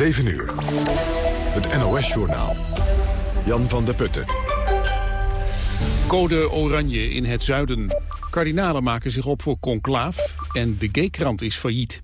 7 uur. Het NOS-journaal. Jan van der Putten. Code oranje in het zuiden. Kardinalen maken zich op voor conclaaf en de G-krant is failliet.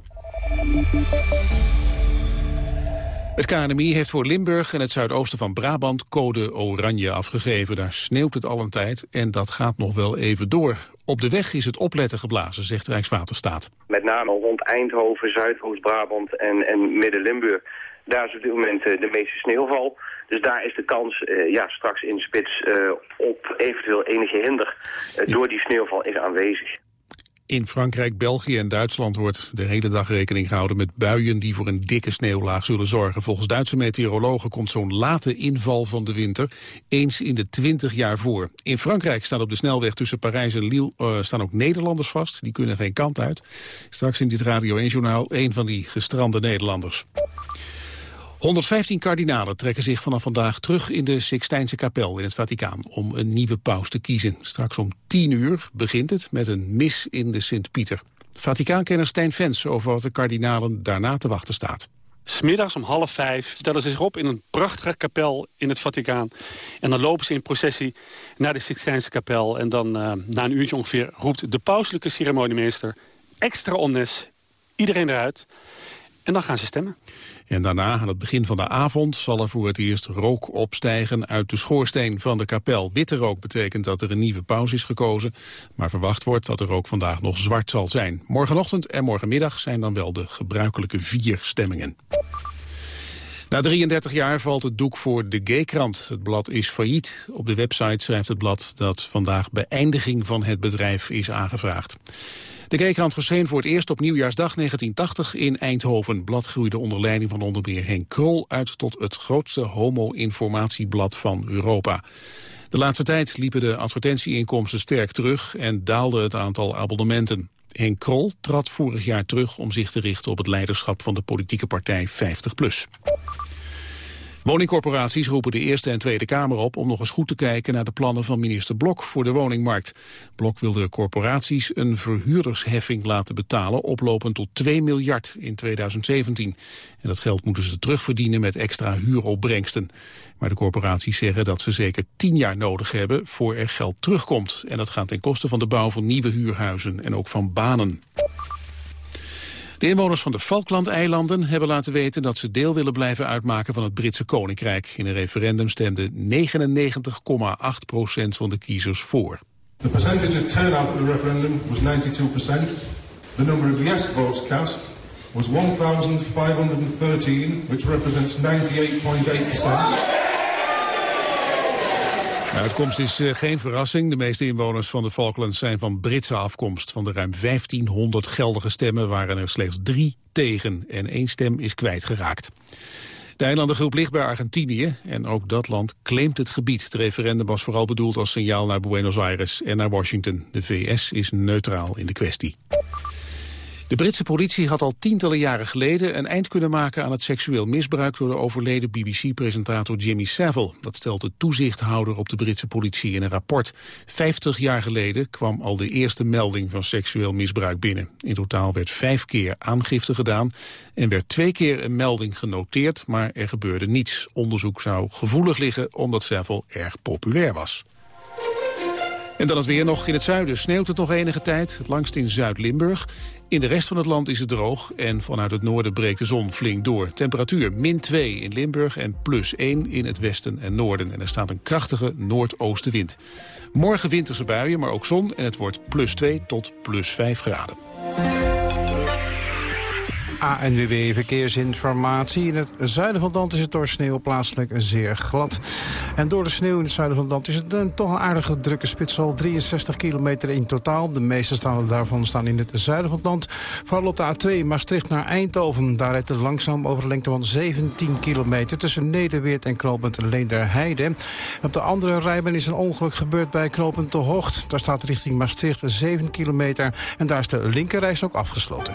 Het KNMI heeft voor Limburg en het zuidoosten van Brabant code oranje afgegeven. Daar sneeuwt het al een tijd en dat gaat nog wel even door. Op de weg is het opletten geblazen, zegt Rijkswaterstaat. Met name rond Eindhoven, Zuidoost-Brabant en, en Midden-Limburg. Daar is op dit moment eh, de meeste sneeuwval. Dus daar is de kans uh, ja, straks in de spits uh, op eventueel enige hinder door die sneeuwval is aanwezig. In Frankrijk, België en Duitsland wordt de hele dag rekening gehouden met buien die voor een dikke sneeuwlaag zullen zorgen. Volgens Duitse meteorologen komt zo'n late inval van de winter eens in de 20 jaar voor. In Frankrijk staat op de snelweg tussen Parijs en Lille uh, staan ook Nederlanders vast. Die kunnen geen kant uit. Straks in dit Radio 1-journaal een van die gestrande Nederlanders. 115 kardinalen trekken zich vanaf vandaag terug in de Sixtijnse kapel in het Vaticaan om een nieuwe paus te kiezen. Straks om 10 uur begint het met een mis in de Sint-Pieter. Vaticaankenner Stijn Vens over wat de kardinalen daarna te wachten staat. Smiddags om half vijf stellen ze zich op in een prachtige kapel in het Vaticaan. En dan lopen ze in processie naar de Sixtijnse kapel. En dan uh, na een uurtje ongeveer roept de pauselijke ceremoniemeester... extra omnes, iedereen eruit. En dan gaan ze stemmen. En daarna, aan het begin van de avond, zal er voor het eerst rook opstijgen uit de schoorsteen van de kapel. Witte rook betekent dat er een nieuwe paus is gekozen, maar verwacht wordt dat de rook vandaag nog zwart zal zijn. Morgenochtend en morgenmiddag zijn dan wel de gebruikelijke vier stemmingen. Na 33 jaar valt het doek voor de G-krant. Het blad is failliet. Op de website schrijft het blad dat vandaag beëindiging van het bedrijf is aangevraagd. De G-krant verscheen voor het eerst op nieuwjaarsdag 1980 in Eindhoven. Blad groeide onder leiding van onder meer Henk Krol uit tot het grootste homo-informatieblad van Europa. De laatste tijd liepen de advertentieinkomsten sterk terug en daalde het aantal abonnementen. Henk Krol trad vorig jaar terug om zich te richten op het leiderschap van de politieke partij 50PLUS. Woningcorporaties roepen de Eerste en Tweede Kamer op om nog eens goed te kijken naar de plannen van minister Blok voor de woningmarkt. Blok wil de corporaties een verhuurdersheffing laten betalen oplopend tot 2 miljard in 2017. En dat geld moeten ze terugverdienen met extra huuropbrengsten. Maar de corporaties zeggen dat ze zeker 10 jaar nodig hebben voor er geld terugkomt. En dat gaat ten koste van de bouw van nieuwe huurhuizen en ook van banen. De inwoners van de Falklandeilanden hebben laten weten dat ze deel willen blijven uitmaken van het Britse Koninkrijk. In een referendum stemde 99,8 procent van de kiezers voor. The percentage of turnout at the referendum was 92 percent. The number of yes votes cast was 1,513, which represents 98.8 percent. De uitkomst is uh, geen verrassing. De meeste inwoners van de Falklands zijn van Britse afkomst. Van de ruim 1500 geldige stemmen waren er slechts drie tegen en één stem is kwijtgeraakt. De eilandengroep ligt bij Argentinië en ook dat land claimt het gebied. Het referendum was vooral bedoeld als signaal naar Buenos Aires en naar Washington. De VS is neutraal in de kwestie. De Britse politie had al tientallen jaren geleden een eind kunnen maken aan het seksueel misbruik door de overleden BBC-presentator Jimmy Savile. Dat stelt de toezichthouder op de Britse politie in een rapport. Vijftig jaar geleden kwam al de eerste melding van seksueel misbruik binnen. In totaal werd vijf keer aangifte gedaan en werd twee keer een melding genoteerd, maar er gebeurde niets. Onderzoek zou gevoelig liggen omdat Savile erg populair was. En dan het weer nog in het zuiden. Sneeuwt het nog enige tijd, het langst in Zuid-Limburg. In de rest van het land is het droog en vanuit het noorden breekt de zon flink door. Temperatuur min 2 in Limburg en plus 1 in het westen en noorden. En er staat een krachtige noordoostenwind. Morgen winterse buien, maar ook zon en het wordt plus 2 tot plus 5 graden. ANWB Verkeersinformatie. In het zuiden van land is het door sneeuw plaatselijk zeer glad. En door de sneeuw in het zuiden van land is het een, toch een aardige drukke spits. Al 63 kilometer in totaal. De meeste staan daarvan staan in het zuiden van land. Vooral op de A2 Maastricht naar Eindhoven. Daar rijdt het langzaam over de lengte van 17 kilometer... tussen Nederweert en knooppunt Leenderheide. En op de andere rijbaan is een ongeluk gebeurd bij knooppunt De Hocht. Daar staat richting Maastricht 7 kilometer. En daar is de linkerreis ook afgesloten.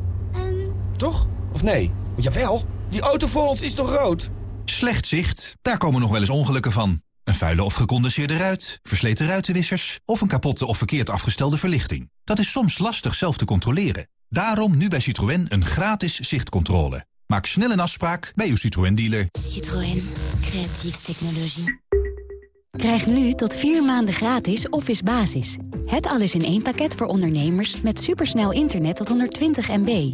Toch? Of nee? Jawel, die auto voor ons is toch rood? Slecht zicht, daar komen nog wel eens ongelukken van. Een vuile of gecondenseerde ruit, versleten ruitenwissers... of een kapotte of verkeerd afgestelde verlichting. Dat is soms lastig zelf te controleren. Daarom nu bij Citroën een gratis zichtcontrole. Maak snel een afspraak bij uw Citroën-dealer. Citroën. Creatieve technologie. Krijg nu tot vier maanden gratis Office Basis. Het alles in één pakket voor ondernemers met supersnel internet tot 120 MB.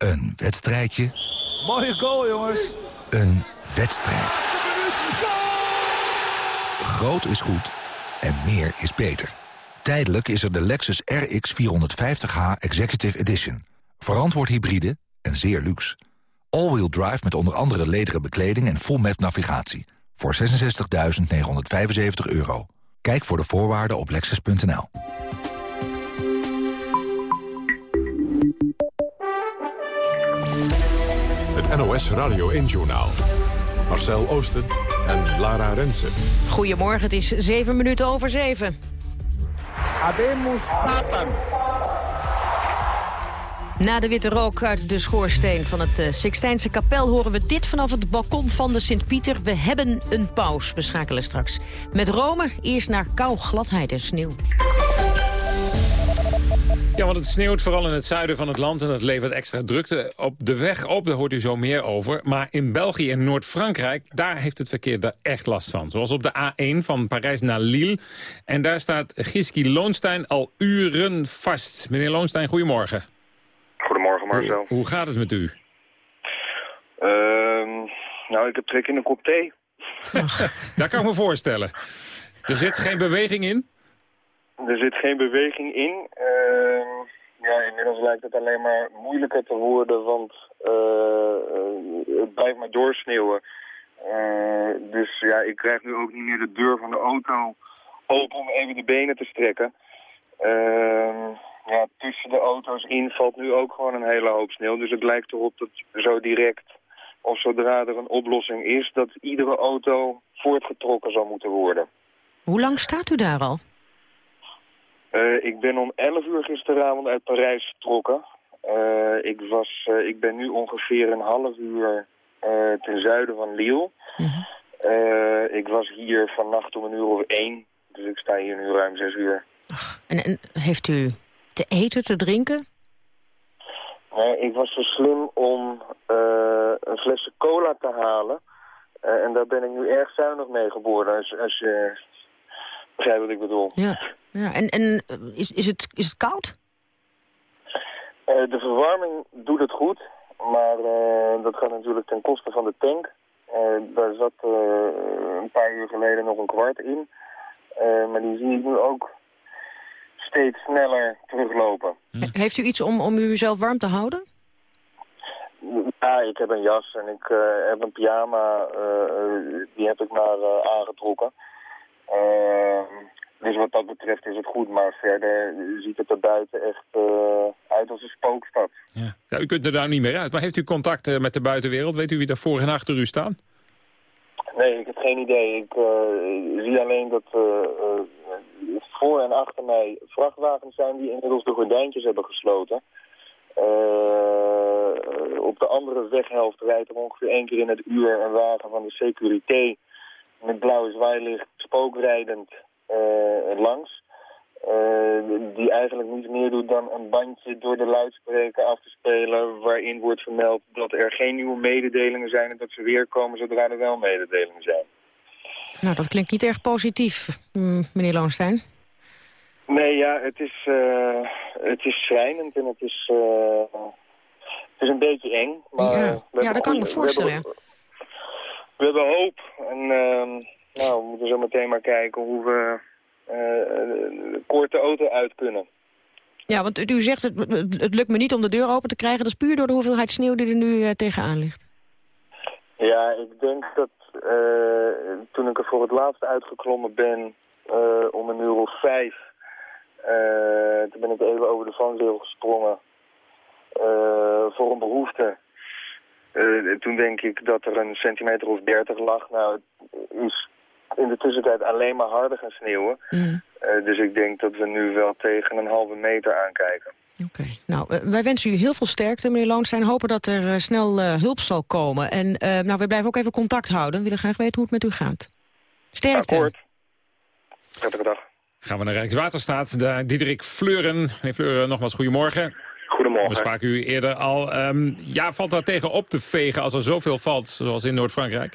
Een wedstrijdje. Mooie goal, jongens. Een wedstrijd. Groot is goed en meer is beter. Tijdelijk is er de Lexus RX 450h Executive Edition. Verantwoord hybride en zeer luxe. All-wheel drive met onder andere lederen bekleding en full map navigatie. Voor 66.975 euro. Kijk voor de voorwaarden op lexus.nl. NOS Radio 1-journaal. Marcel Oosten en Lara Rensen. Goedemorgen, het is zeven minuten over zeven. Habemus Papam. Na de witte rook uit de schoorsteen van het uh, Sixtijnse kapel... horen we dit vanaf het balkon van de Sint-Pieter. We hebben een paus. We schakelen straks met Rome. Eerst naar kou, gladheid en sneeuw. Ja, want het sneeuwt vooral in het zuiden van het land... en dat levert extra drukte op de weg op. Daar hoort u zo meer over. Maar in België en Noord-Frankrijk... daar heeft het verkeer er echt last van. Zoals op de A1 van Parijs naar Lille. En daar staat Giski Loonstein al uren vast. Meneer Loonstein, goedemorgen. Goedemorgen Marcel. Hoe, hoe gaat het met u? Uh, nou, ik heb trek in een kop thee. dat kan ik me voorstellen. Er zit geen beweging in? Er zit geen beweging in. Uh, ja, inmiddels lijkt het alleen maar moeilijker te worden, want uh, het blijft maar doorsneeuwen. Uh, dus ja, ik krijg nu ook niet meer de deur van de auto open om even de benen te strekken. Ehm, ja, tussen de auto's in valt nu ook gewoon een hele hoop sneeuw. Dus het lijkt erop dat zo direct, of zodra er een oplossing is, dat iedere auto voortgetrokken zal moeten worden. Hoe lang staat u daar al? Uh, ik ben om 11 uur gisteravond uit Parijs vertrokken. Uh, ik, was, uh, ik ben nu ongeveer een half uur ten zuiden van Lille. -hmm. ik was hier vannacht om een uur of één. Dus ik sta hier nu ruim zes uur. Ach, en, en, heeft u te eten, te drinken? Nee, ik was zo slim om een flesje cola te halen. en daar ben ik nu erg zuinig mee geworden. Als, als je begrijpt wat ik bedoel. Ja. Ja, en en is, is, het, is het koud? Uh, de verwarming doet het goed, maar uh, dat gaat natuurlijk ten koste van de tank. Daar zat een paar uur geleden nog een kwart in. maar die zie ik nu ook steeds sneller teruglopen. Heeft u iets om, om uzelf warm te houden? Ja, ik heb een jas en ik heb een pyjama. die heb ik maar aangetrokken. Dus wat dat betreft is het goed, maar verder ziet het er buiten echt uh, uit als een spookstad. Ja. ja. u kunt er daar niet meer uit, maar heeft u contact uh, met de buitenwereld? Weet u wie daar voor en achter u staan? Nee, ik heb geen idee. Ik uh, zie alleen dat voor en achter mij vrachtwagens zijn die inmiddels de gordijntjes hebben gesloten. op de andere weghelft rijdt er ongeveer één keer in het uur een wagen van de Securité met blauwe zwaailicht spookrijdend uh, langs. Uh, die eigenlijk niets meer doet dan een bandje door de luidspreker af te spelen... waarin wordt vermeld dat er geen nieuwe mededelingen zijn... en dat ze weer komen zodra er wel mededelingen zijn. Nou, dat klinkt niet erg positief, meneer Loonstein. Nee, ja, het is, uh, het is schrijnend en het is, het is een beetje eng. Maar ja, dat kan ik me voorstellen. We hebben, we hebben hoop. En ehm, nou, we moeten zo meteen maar kijken hoe we uh, korte auto uit kunnen. Ja, want u zegt het, het lukt me niet om de deur open te krijgen. Dat is puur door de hoeveelheid sneeuw die er nu uh, tegenaan ligt. Ja, ik denk dat toen ik er voor het laatst uitgeklommen ben om een uur of vijf... toen ben ik even over de vangrail gesprongen voor een behoefte. Toen denk ik dat er een centimeter of dertig lag. Nou, het is in de tussentijd alleen maar harder gaan sneeuwen. Mm. Uh, dus ik denk dat we nu wel tegen een halve meter aankijken. Oké, nou, uh, wij wensen u heel veel sterkte, meneer Loonstein. Hopen dat er uh, snel hulp zal komen. En nou, we blijven ook even contact houden. We willen graag weten hoe het met u gaat. Sterkte. Akkoord. Prettige dag. Gaan we naar Rijkswaterstaat. De Diederik Fleuren. Meneer Fleuren, nogmaals goedemorgen. Goedemorgen. We spraken u eerder al. Um, ja, valt daar tegen op te vegen als er zoveel valt, zoals in Noord-Frankrijk?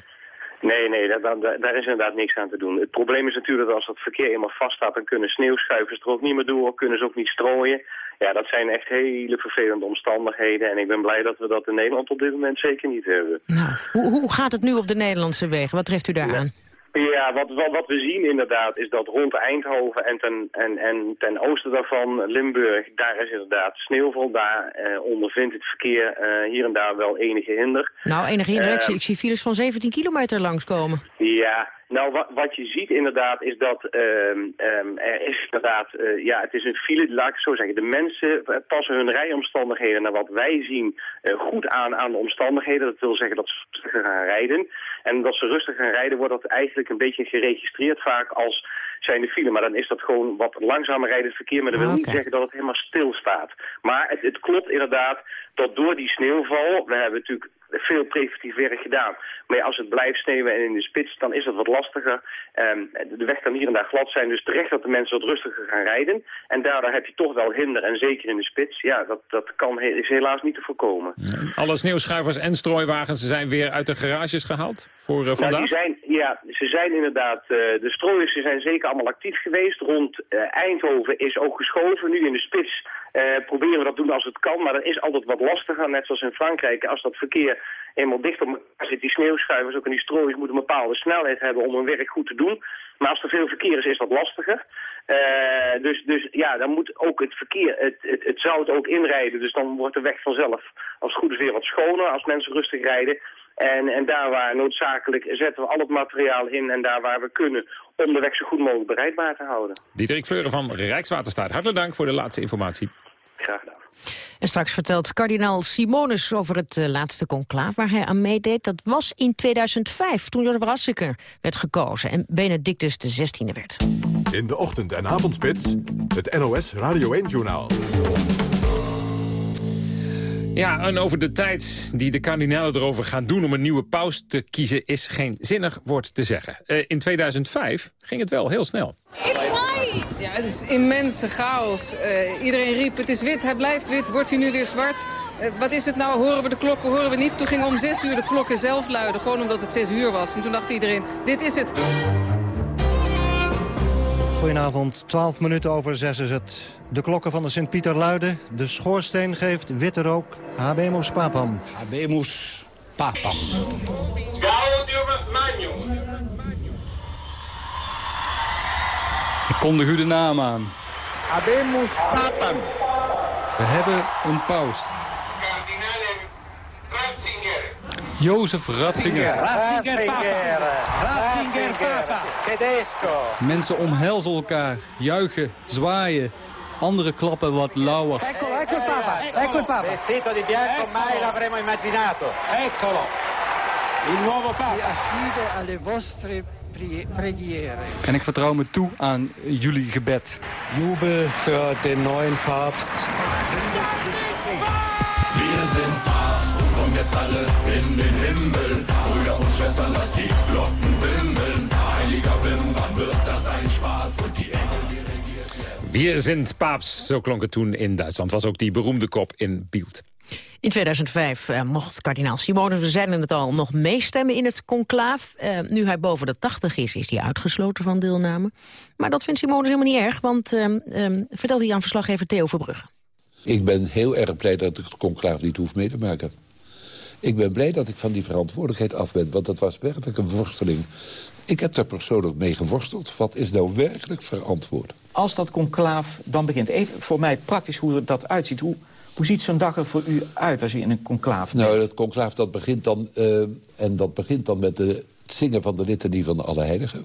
Nee, nee, daar, daar, daar, is inderdaad niks aan te doen. Het probleem is natuurlijk dat als het verkeer eenmaal vaststaat... dan kunnen sneeuwschuivers er ook niet meer door, kunnen ze ook niet strooien. Ja, dat zijn echt hele vervelende omstandigheden. En ik ben blij dat we dat in Nederland op dit moment zeker niet hebben. Nou, hoe, hoe gaat het nu op de Nederlandse wegen? Wat treft u daar aan? Ja, wat, wat, wat, we zien inderdaad is dat rond Eindhoven en ten, en, en ten oosten daarvan, Limburg, daar is inderdaad sneeuwval. Daar eh, ondervindt het verkeer eh, hier en daar wel enige hinder. Nou, enige hinder. Uh, ik, zie, files van 17 kilometer langskomen. Ja, nou, wat, wat, je ziet inderdaad is dat um, um, er is inderdaad, uh, ja, het is een file, laat ik het zo zeggen. De mensen passen hun rijomstandigheden naar wat wij zien uh, goed aan aan de omstandigheden. Dat wil zeggen dat ze rustiger gaan rijden. En dat ze rustig gaan rijden wordt dat eigenlijk een beetje geregistreerd vaak als zijn de file. Maar dan is dat gewoon wat langzamer rijdend verkeer. Maar dat wil ah, niet zeggen dat het helemaal stil staat. Maar het, het klopt inderdaad dat door die sneeuwval, we hebben natuurlijk veel preventief werk gedaan. Maar als het blijft sneeuwen en in de spits, dan is dat wat lastiger. Um, de weg kan hier en daar glad zijn, dus terecht dat de mensen wat rustiger gaan rijden. En daardoor heb je toch wel hinder, en zeker in de spits, ja, dat, dat kan, is helaas niet te voorkomen. Alle sneeuwschuivers en strooiwagens zijn weer uit de garages gehaald voor uh, vandaag? die zijn, ja, ze zijn inderdaad, uh, de strooiers zijn zeker allemaal actief geweest. Rond uh, Eindhoven is ook geschoven, nu in de spits uh, proberen we dat doen als het kan, maar dat is altijd wat lastiger. Net zoals in Frankrijk, als dat verkeer eenmaal dicht op elkaar zit, die sneeuwschuivers ook in die strooien moeten een bepaalde snelheid hebben om hun werk goed te doen. Maar als er veel verkeer is, is dat lastiger. Uh, dus, dus ja, dan moet ook het verkeer, het, het, het zou het ook inrijden. Dus dan wordt de weg vanzelf als het goed is weer wat schoner als mensen rustig rijden. En, en daar waar noodzakelijk zetten we al het materiaal in en daar waar we kunnen om de weg zo goed mogelijk bereikbaar te houden. Dieterik Fleuren van Rijkswaterstaat, hartelijk dank voor de laatste informatie. Graag gedaan. En straks vertelt kardinaal Simonus over het uh, laatste conclaaf waar hij aan meedeed. Dat was in 2005, toen Jozef Rassiker werd gekozen en Benedictus XVI werd. In de ochtend- en avondspits, het NOS Radio 1-journaal. Ja, en over de tijd die de kardinalen erover gaan doen om een nieuwe paus te kiezen... is geen zinnig woord te zeggen. Uh, in 2005 ging het wel heel snel. Ja, het is immense chaos. Uh, iedereen riep, het is wit, hij blijft wit, wordt hij nu weer zwart? Uh, wat is het nou, horen we de klokken, horen we niet? Toen ging om zes uur de klokken zelf luiden, gewoon omdat het zes uur was. En toen dacht iedereen, dit is het. Goedenavond, 12 minuten over 6 is het. De klokken van de Sint-Pieter luiden. De schoorsteen geeft witte rook. Habemus papam. Habemus papam. Gaudium magnum. Ik kondig u de naam aan. Habemus papam. We hebben een paus. Jozef Ratzinger. Ratzinger Papa. Ratzinger Papa. Tedesco. Mensen omhelzen elkaar, juichen, zwaaien. Anderen klappen wat lauwer. Ecco, ecco il Papa. Ecco il Papa. Vestito di bianco, mai l'avremmo immaginato. Eccolo. Il nuovo Papa. Affido alle vostre preghiere. En ik vertrouw me toe aan jullie gebed. Jubel für den neuen Papst. Wir sind Papst und kommen jetzt alle in den Himmel. Brüder und Schwestern, lasst die Glocken bimmeln. Heiliger Wim, wann wird das ein Spaß? Und die Engel, die regiert Wir sind Papst, zo klonk het toen in Duitsland. Was ook die beroemde kop in beeld. In 2005 uh, mocht kardinaal Simonus, we zeiden het al, nog meestemmen in het conclaaf. Uh, nu hij boven de 80 is, is hij uitgesloten van deelname. Maar dat vindt Simonus helemaal niet erg, want uh, vertelt hij aan verslaggever Theo Verbrugge. Ik ben heel erg blij dat ik het conclave niet hoef mee te maken. Ik ben blij dat ik van die verantwoordelijkheid af ben. Want dat was werkelijk een worsteling. Ik heb daar persoonlijk mee geworsteld. Wat is nou werkelijk verantwoord? Als dat conclaaf dan begint, even voor mij praktisch hoe dat uitziet. Hoe, hoe ziet zo'n dag er voor u uit als u in een conclaaf bent? Nou, dat conclaaf dat begint dan, uh, en dat begint dan met de, het zingen van de litanie van de Alle Heiligen.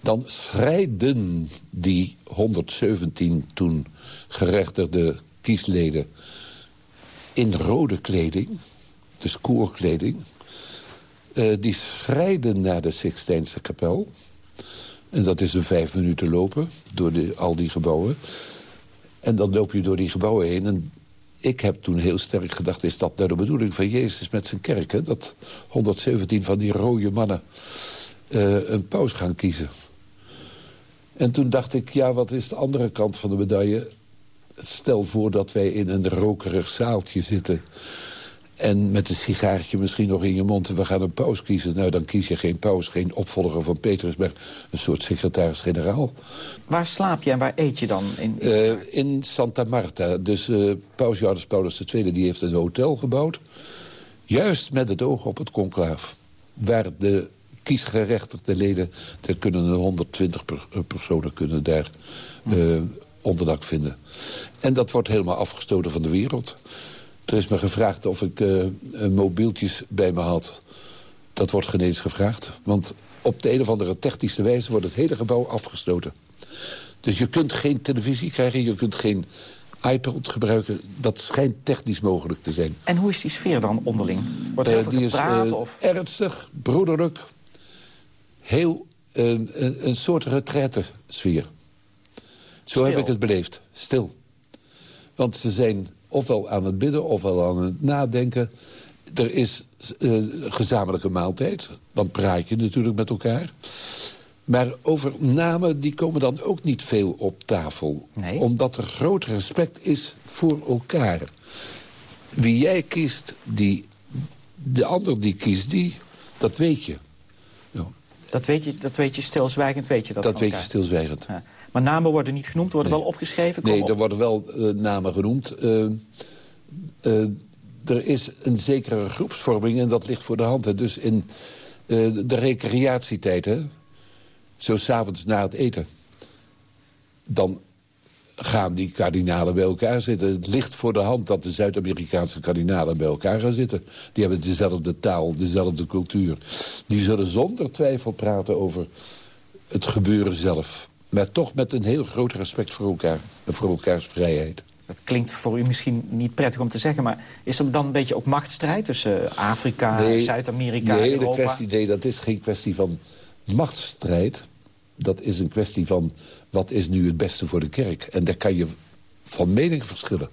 Dan schrijden die 117 toen gerechtigde kiesleden in rode kleding, dus koorkleding... Uh, die schrijden naar de Sixtijnse kapel. En dat is een vijf minuten lopen door de, al die gebouwen. En dan loop je door die gebouwen heen. En ik heb toen heel sterk gedacht... is dat nou de bedoeling van Jezus met zijn kerk? Hè? Dat 117 van die rode mannen uh, een paus gaan kiezen. En toen dacht ik, ja, wat is de andere kant van de medaille? Stel voor dat wij in een rokerig zaaltje zitten... En met een sigaartje misschien nog in je mond en we gaan een paus kiezen. Nou, dan kies je geen paus, geen opvolger van Petersberg. Een soort secretaris-generaal. Waar slaap je en waar eet je dan? In, in... Uh, in Santa Marta. Dus uh, paus Johannes Paulus II die heeft een hotel gebouwd. Juist met het oog op het conclaaf. Waar de kiesgerechtigde leden... daar kunnen 120 per, personen kunnen daar uh, onderdak vinden. En dat wordt helemaal afgestoten van de wereld. Er is me gevraagd of ik uh, mobieltjes bij me had. Dat wordt geen eens gevraagd. Want op de een of andere technische wijze wordt het hele gebouw afgesloten. Dus je kunt geen televisie krijgen, je kunt geen iPod gebruiken. Dat schijnt technisch mogelijk te zijn. En hoe is die sfeer dan onderling? Wordt er uh, die gepraat? Is, uh, of? Ernstig, broederlijk. Heel een, een soort retraite-sfeer. Zo heb ik het beleefd. Stil. Want ze zijn ofwel aan het bidden, ofwel aan het nadenken. Er is uh, gezamenlijke maaltijd. Dan praat je natuurlijk met elkaar. Maar over namen die komen dan ook niet veel op tafel. Nee. Omdat er groot respect is voor elkaar. Wie jij kiest, die, de ander die kiest die, dat weet je. Ja. Dat, weet je dat weet je stilzwijgend, weet je dat Dat weet je stilzwijgend. Ja. Maar namen worden niet genoemd, worden nee. wel opgeschreven? Kom nee, er worden wel uh, namen genoemd. Uh, uh, er is een zekere groepsvorming en dat ligt voor de hand. Hè. Dus in de recreatietijd, hè, zo s'avonds na het eten... dan gaan die kardinalen bij elkaar zitten. Het ligt voor de hand dat de Zuid-Amerikaanse kardinalen bij elkaar gaan zitten. Die hebben dezelfde taal, dezelfde cultuur. Die zullen zonder twijfel praten over het gebeuren zelf. Maar toch met een heel groot respect voor elkaar en voor elkaars vrijheid. Dat klinkt voor u misschien niet prettig om te zeggen... maar is er dan een beetje ook machtsstrijd tussen Afrika, nee, Zuid-Amerika, nee, Europa? De kwestie, nee, dat is geen kwestie van machtsstrijd. Dat is een kwestie van wat is nu het beste voor de kerk. En daar kan je van mening verschillen.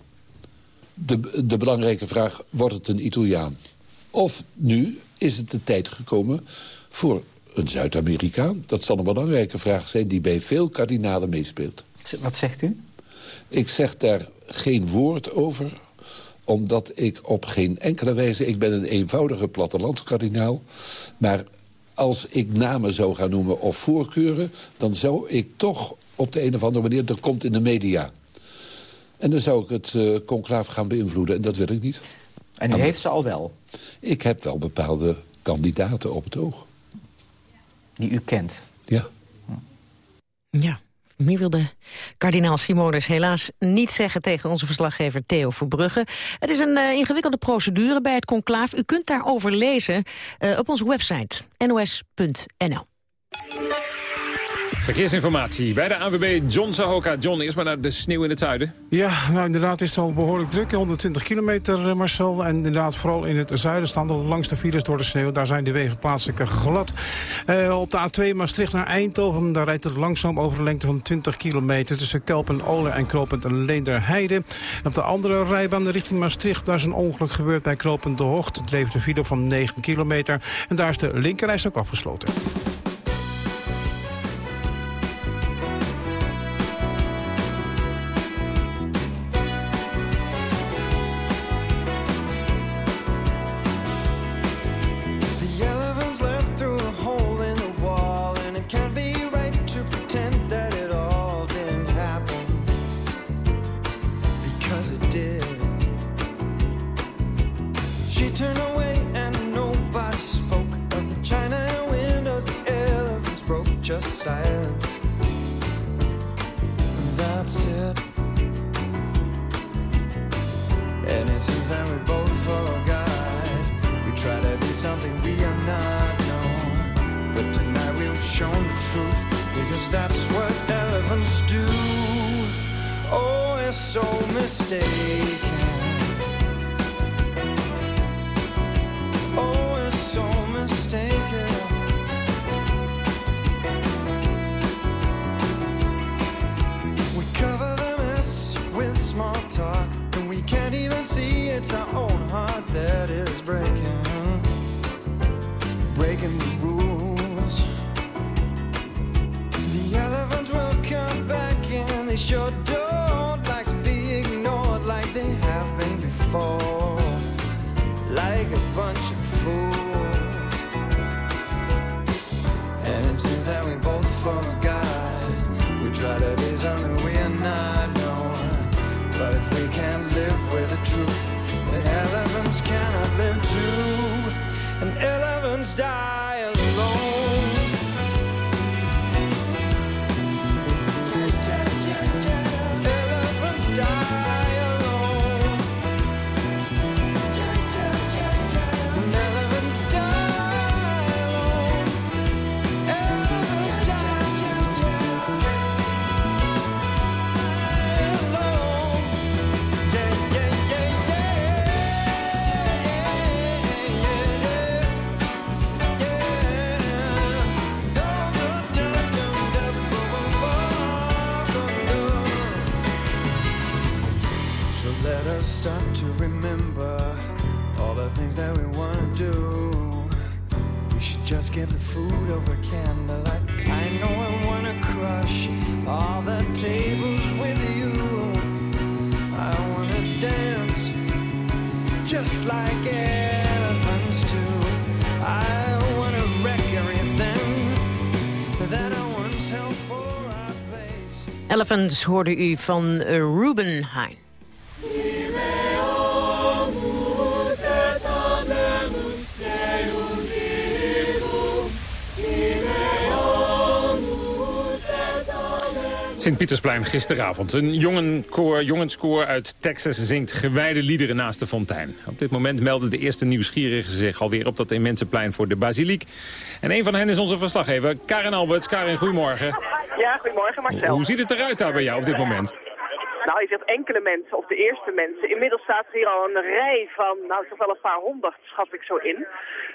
De, de belangrijke vraag, wordt het een Italiaan? Of nu is het de tijd gekomen voor een Zuid-Amerikaan? Dat zal een belangrijke vraag zijn die bij veel kardinalen meespeelt. Wat zegt u? Ik zeg daar geen woord over omdat ik op geen enkele wijze... ik ben een eenvoudige plattelandskardinaal... maar als ik namen zou gaan noemen of voorkeuren... dan zou ik toch op de een of andere manier... dat komt in de media. En dan zou ik het uh, conclaaf gaan beïnvloeden. En dat wil ik niet. En u heeft ze al wel? Ik heb wel bepaalde kandidaten op het oog. Die u kent? Ja. Ja. Meer wilde kardinaal Simonis helaas niet zeggen tegen onze verslaggever Theo Verbrugge. Het is een uh, ingewikkelde procedure bij het conclaaf. U kunt daarover lezen uh, op onze website nos.nl. Verkeersinformatie bij de AWB John Sahoka. John, eerst maar naar de sneeuw in het zuiden. Ja, nou inderdaad is het al behoorlijk druk. 120 kilometer, Marcel. En inderdaad vooral in het zuiden staan de langste files door de sneeuw. Daar zijn de wegen plaatselijk glad. Uh, op de A2 Maastricht naar Eindhoven. Daar rijdt het langzaam over een lengte van 20 kilometer... tussen Kelpen-Oler en Kroopend-Leenderheide. En op de andere rijbaan richting Maastricht... daar is een ongeluk gebeurd bij Kroopend de Hocht. Het levert een file van 9 kilometer. En daar is de linkerreis ook afgesloten. Food over candlelight. I know I want to crush all the tables with you. I want to dance just like elephants do. I want to wreck everything that I once held for our place. Elephants hoorde u van eh, Ruben Hein. Sint-Pietersplein gisteravond. Een jongenkoor, jongenskoor uit Texas zingt gewijde liederen naast de fontein. Op dit moment melden de eerste nieuwsgierigen zich alweer op dat immense plein voor de basiliek. En een van hen is onze verslaggever, Karin Alberts. Karin, goedemorgen. Ja, goedemorgen Marcel. Hoe ziet het eruit daar bij jou op dit moment? Nou, je zegt enkele mensen, of de eerste mensen. Inmiddels staat er hier al een rij van, nou toch wel een paar honderd, schat ik zo in.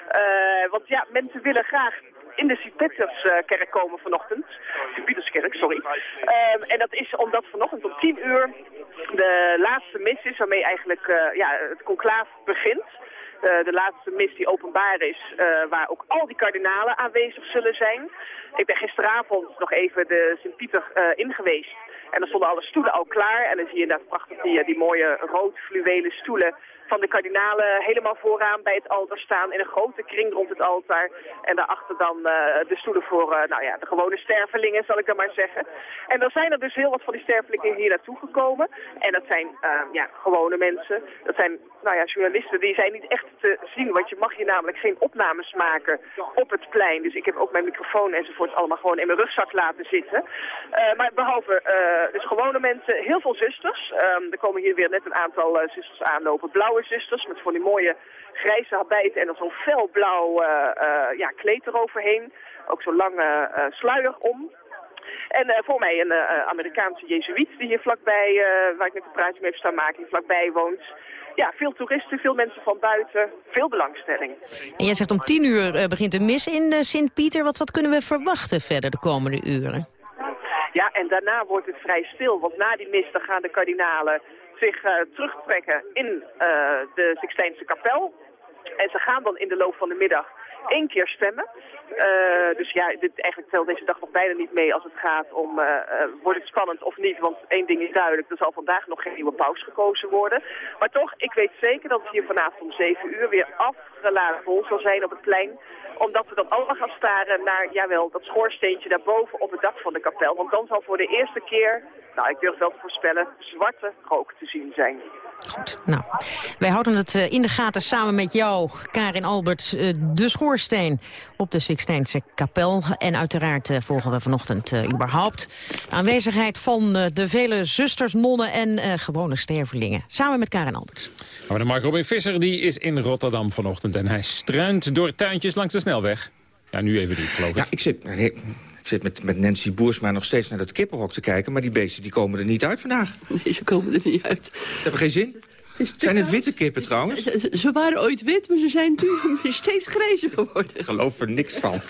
Eh, want ja, mensen willen graag in de Sint-Pieterskerk komen vanochtend. Sint-Pieterskerk, sorry. Ehm, en dat is omdat vanochtend om tien uur de laatste mis is, waarmee eigenlijk eh, ja, het conclaaf begint. Eh, de laatste mis die openbaar is, eh, waar ook al die kardinalen aanwezig zullen zijn. Ik ben gisteravond nog even de Sint-Pieter eh, in geweest. En dan stonden alle stoelen al klaar. En dan zie je inderdaad prachtig die, die mooie rood fluwelen stoelen van de kardinalen helemaal vooraan bij het altaar staan. In een grote kring rond het altaar. En daarachter dan eh, de stoelen voor eh, nou ja, de gewone stervelingen, zal ik dan maar zeggen. En dan zijn er dus heel wat van die stervelingen hier naartoe gekomen. En dat zijn eh, ja, gewone mensen. Dat zijn nou ja, journalisten. Die zijn niet echt te zien. Want je mag hier namelijk geen opnames maken op het plein. Dus ik heb ook mijn microfoon enzovoort allemaal gewoon in mijn rugzak laten zitten. Eh, maar behalve eh, dus gewone mensen, heel veel zusters. Ehm, er komen hier weer net een aantal eh, zusters aanlopen. Blauwe zusters met van die mooie grijze habijten en dan zo'n felblauw ja, kleed eroverheen. Ook zo'n lange sluier om. En voor mij een Amerikaanse jezuïet die hier vlakbij, waar ik net een praatje mee heb staan maken, hier vlakbij woont. Ja, veel toeristen, veel mensen van buiten, veel belangstelling. En jij zegt om tien uur eh, begint de mis in eh, Sint-Pieter. Wat, wat kunnen we verwachten verder de komende uren? Ja, en daarna wordt het vrij stil, want na die mis dan gaan de kardinalen zich eh, terugtrekken in de Sixtijnse kapel. En ze gaan dan in de loop van de middag één keer stemmen. Eh, dus ja, dit, eigenlijk telt deze dag nog bijna niet mee als het gaat om, eh, wordt het spannend of niet? Want één ding is duidelijk, er zal vandaag nog geen nieuwe paus gekozen worden. Maar toch, ik weet zeker dat het hier vanavond om 7 uur weer afgeladen vol zal zijn op het plein. Omdat we dan allemaal gaan staren naar, jawel, dat schoorsteentje daarboven op het dak van de kapel. Want dan zal voor de eerste keer, nou ik durf wel te voorspellen, zwarte rook te zien zijn. Goed, nou, wij houden het eh, in de gaten samen met jou, Karin Alberts, eh, de schoorsteen op de Sixtijnse kapel. En uiteraard eh, volgen we vanochtend überhaupt de aanwezigheid van de vele zusters, nonnen en gewone stervelingen. Samen met Karin Alberts. Maar de Mark Robin Visser die is in Rotterdam vanochtend en hij struint door tuintjes langs de snelweg. Ja, nu even niet, geloof ik. Ja, ik zit... Ik zit met, met Nancy Boersma nog steeds naar dat kippenhok te kijken... maar die beesten die komen er niet uit vandaag. Nee, ze komen er niet uit. Ze hebben geen zin? Zijn het witte kippen trouwens? Ze waren ooit wit, maar ze zijn nu steeds grijzer geworden. Ik geloof er niks van.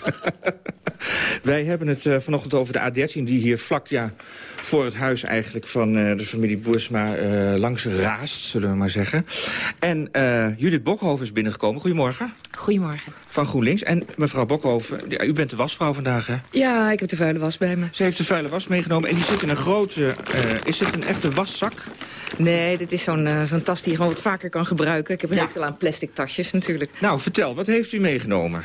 Wij hebben het uh, vanochtend over de A13 die hier vlak ja, voor het huis eigenlijk van uh, de familie Boersma uh, langs raast, zullen we maar zeggen. En Judith Bokhoven is binnengekomen. Goedemorgen. Goedemorgen. Van GroenLinks. En mevrouw Bokhoven, ja, u bent de wasvrouw vandaag, hè? Ja, ik heb de vuile was bij me. Ze heeft de vuile was meegenomen en die zit in een grote... is het een echte waszak? Nee, dit is zo'n zo'n tas die je gewoon wat vaker kan gebruiken. Ik heb een ja. hekel aan plastic tasjes natuurlijk. Nou, vertel, wat heeft u meegenomen?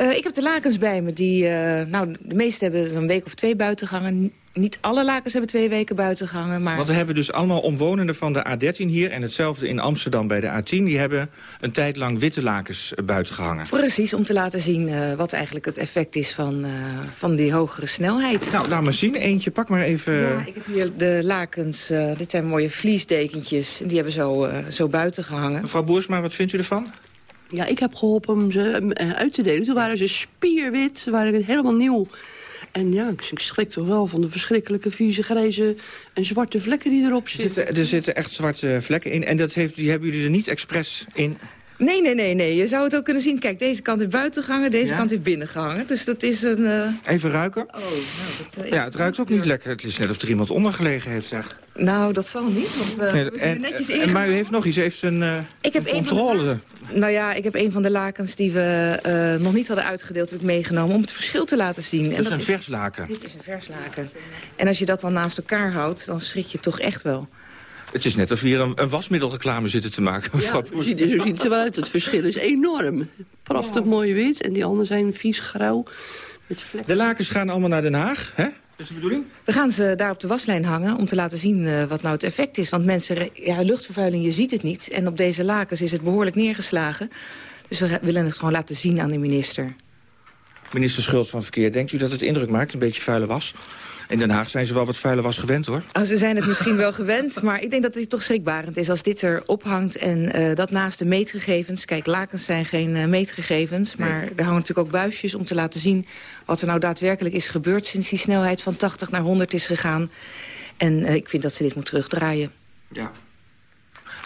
Uh, ik heb de lakens bij me. Die, uh, nou, de meeste hebben een week of twee buiten gehangen niet alle lakens hebben twee weken buiten gehangen. Maar... Want we hebben dus allemaal omwonenden van de A13 hier... en hetzelfde in Amsterdam bij de A10. Die hebben een tijd lang witte lakens eh, buiten gehangen. Precies, om te laten zien uh, wat eigenlijk het effect is van, van die hogere snelheid. Nou, laat maar zien. Eentje, pak maar even... Ja, ik heb hier de lakens. Dit zijn mooie vliesdekentjes. Die hebben zo, zo buiten gehangen. Mevrouw Boersma, wat vindt u ervan? Ja, ik heb geholpen om ze uit te delen. Toen waren ze spierwit, ze waren helemaal nieuw. En ja, ik schrik toch wel van de verschrikkelijke vieze grijze en zwarte vlekken die erop zitten. Er zitten, er zitten echt zwarte vlekken in en dat heeft, die hebben jullie er niet expres in Nee, nee, nee, nee. Je zou het ook kunnen zien. Kijk, deze kant heeft buiten gehangen, deze ja? kant heeft binnen gehangen. Dus dat is een... Uh... Even ruiken? Oh, nou, dat, uh, ja, het ruikt ook niet lekker. Het is net of er iemand ondergelegen heeft, zeg. Nou, dat zal niet. Want, uh, nee, en, netjes maar u heeft nog iets, heeft een, ik heb een controle. Een de, nou ja, ik heb een van de lakens die we nog niet hadden uitgedeeld... heb ik meegenomen om het verschil te laten zien. En dat is een vers laken. Dit is een vers laken. En als je dat dan naast elkaar houdt, dan schrik je toch echt wel. Het is net of we hier een, een wasmiddelreclame zitten te maken. Ja, zo ziet, zo ziet het er wel uit. Het verschil is enorm. Prachtig ja. mooi wit. En die anderen zijn vies grauw. Met vlekken. De lakens gaan allemaal naar Den Haag, hè? is de bedoeling? We gaan ze daar op de waslijn hangen om te laten zien uh, wat nou het effect is. Want mensen, ja, luchtvervuiling, je ziet het niet. En op deze lakens is het behoorlijk neergeslagen. Dus we willen het gewoon laten zien aan de minister. Minister Schultz van Verkeer, denkt u dat het indruk maakt, een beetje vuile was? In Den Haag zijn ze wel wat vuile was gewend, hoor. Oh, ze zijn het misschien wel gewend, maar ik denk dat het toch schrikbarend is... als dit er ophangt en uh, dat naast de meetgegevens... Kijk, lakens zijn geen uh, meetgegevens, maar nee. er hangen natuurlijk ook buisjes... om te laten zien wat er nou daadwerkelijk is gebeurd... sinds die snelheid van 80 naar 100 is gegaan. En uh, ik vind dat ze dit moet terugdraaien. Ja.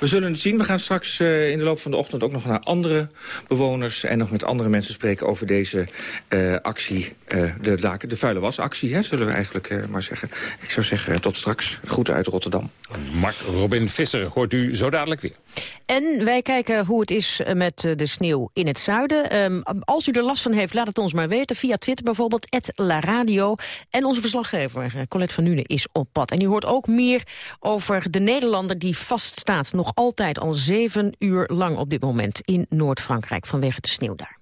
We zullen het zien. We gaan straks uh, in de loop van de ochtend ook nog naar andere bewoners... en nog met andere mensen spreken over deze uh, actie. Uh, de, laken, de vuile wasactie, hè, zullen we eigenlijk maar zeggen. Ik zou zeggen, tot straks. Goed uit Rotterdam. Mark Robin Visser hoort u zo dadelijk weer. En wij kijken hoe het is met de sneeuw in het zuiden. Um, als u er last van heeft, laat het ons maar weten. Via Twitter bijvoorbeeld, La Radio. En onze verslaggever, Colette van Nuenen, is op pad. En u hoort ook meer over de Nederlander die vaststaat... nog altijd al zeven uur lang op dit moment in Noord-Frankrijk... vanwege de sneeuw daar.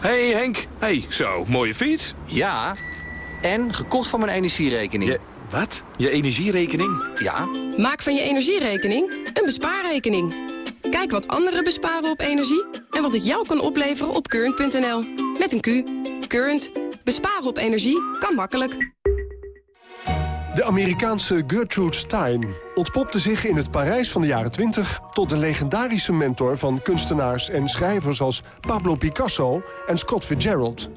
Hey Henk. Hey, zo, mooie fiets. Ja, en gekocht van mijn energierekening. Je, wat? Je energierekening? Ja. Maak van je energierekening een bespaarrekening. Kijk wat anderen besparen op energie en wat het jou kan opleveren op current.nl. Met een Q. Current. Besparen op energie kan makkelijk. De Amerikaanse Gertrude Stein ontpopte zich in het Parijs van de jaren 20... tot de legendarische mentor van kunstenaars en schrijvers als Pablo Picasso en Scott Fitzgerald.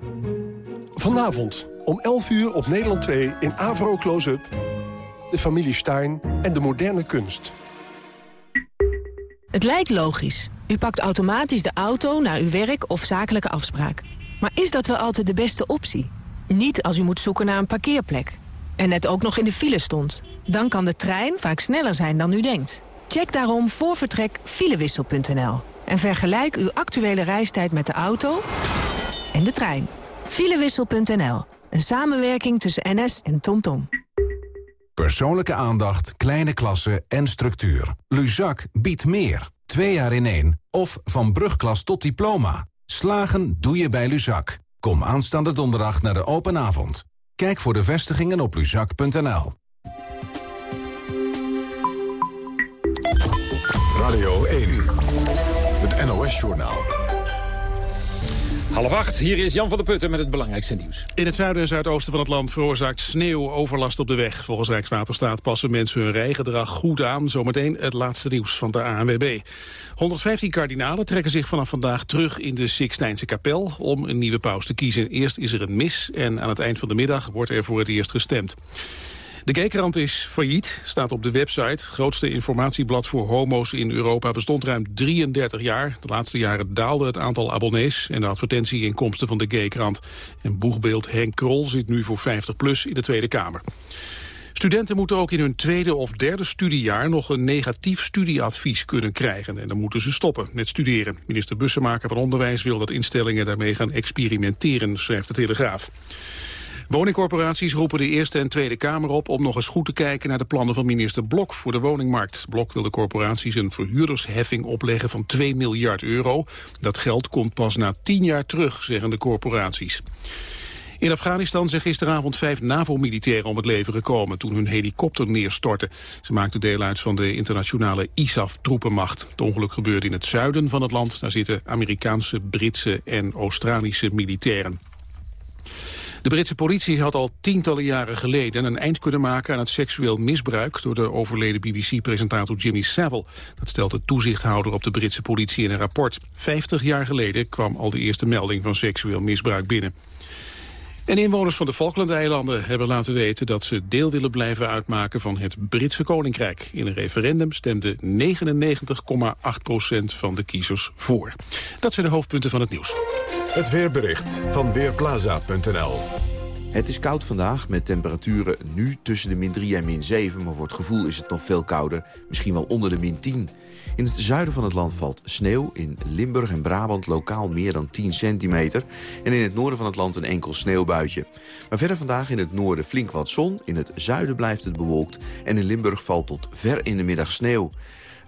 Vanavond om 11 uur op Nederland 2 in Avro Close-up... de familie Stein en de moderne kunst. Het lijkt logisch. U pakt automatisch de auto naar uw werk of zakelijke afspraak. Maar is dat wel altijd de beste optie? Niet als u moet zoeken naar een parkeerplek en net ook nog in de file stond. Dan kan de trein vaak sneller zijn dan u denkt. Check daarom voor vertrek filewissel.nl en vergelijk uw actuele reistijd met de auto en de trein. Filewissel.nl, een samenwerking tussen NS en TomTom. Persoonlijke aandacht, kleine klassen en structuur. Luzak biedt meer. Twee jaar in één. Of van brugklas tot diploma. Slagen doe je bij Luzak. Kom aanstaande donderdag naar de open avond. Kijk voor de vestigingen op luzak.nl. Radio 1, het NOS-journaal. Half acht, hier is Jan van der Putten met het belangrijkste nieuws. In het zuiden en zuidoosten van het land veroorzaakt sneeuw overlast op de weg. Volgens Rijkswaterstaat passen mensen hun rijgedrag goed aan. Zometeen het laatste nieuws van de ANWB. 115 kardinalen trekken zich vanaf vandaag terug in de Sixtijnse kapel... om een nieuwe paus te kiezen. Eerst is er een mis en aan het eind van de middag wordt er voor het eerst gestemd. De Gaykrant is failliet, staat op de website. Grootste informatieblad voor homo's in Europa bestond ruim 33 jaar. De laatste jaren daalde het aantal abonnees en de advertentieinkomsten van de Gaykrant. En boegbeeld Henk Krol zit nu voor 50PLUS in de Tweede Kamer. Studenten moeten ook in hun tweede of derde studiejaar nog een negatief studieadvies kunnen krijgen. En dan moeten ze stoppen met studeren. Minister Bussemaker van Onderwijs wil dat instellingen daarmee gaan experimenteren, schrijft de Telegraaf. Woningcorporaties roepen de Eerste en Tweede Kamer op om nog eens goed te kijken naar de plannen van minister Blok voor de woningmarkt. Blok wil de corporaties een verhuurdersheffing opleggen van 2 miljard euro. Dat geld komt pas na 10 jaar terug, zeggen de corporaties. In Afghanistan zijn gisteravond vijf NAVO-militairen om het leven gekomen toen hun helikopter neerstortte. Ze maakten deel uit van de internationale ISAF-troepenmacht. Het ongeluk gebeurde in het zuiden van het land. Daar zitten Amerikaanse, Britse en Australische militairen. De Britse politie had al tientallen jaren geleden een eind kunnen maken aan het seksueel misbruik door de overleden BBC-presentator Jimmy Savile. Dat stelt de toezichthouder op de Britse politie in een rapport. Vijftig jaar geleden kwam al de eerste melding van seksueel misbruik binnen. En inwoners van de Falklandeilanden hebben laten weten dat ze deel willen blijven uitmaken van het Britse Koninkrijk. In een referendum stemde 99,8 procent van de kiezers voor. Dat zijn de hoofdpunten van het nieuws. Het weerbericht van Weerplaza.nl Het is koud vandaag met temperaturen nu tussen de min 3 en min 7... maar voor het gevoel is het nog veel kouder, misschien wel onder de min 10. In het zuiden van het land valt sneeuw. In Limburg en Brabant lokaal meer dan 10 centimeter. En in het noorden van het land een enkel sneeuwbuitje. Maar verder vandaag in het noorden flink wat zon. In het zuiden blijft het bewolkt. En in Limburg valt tot ver in de middag sneeuw.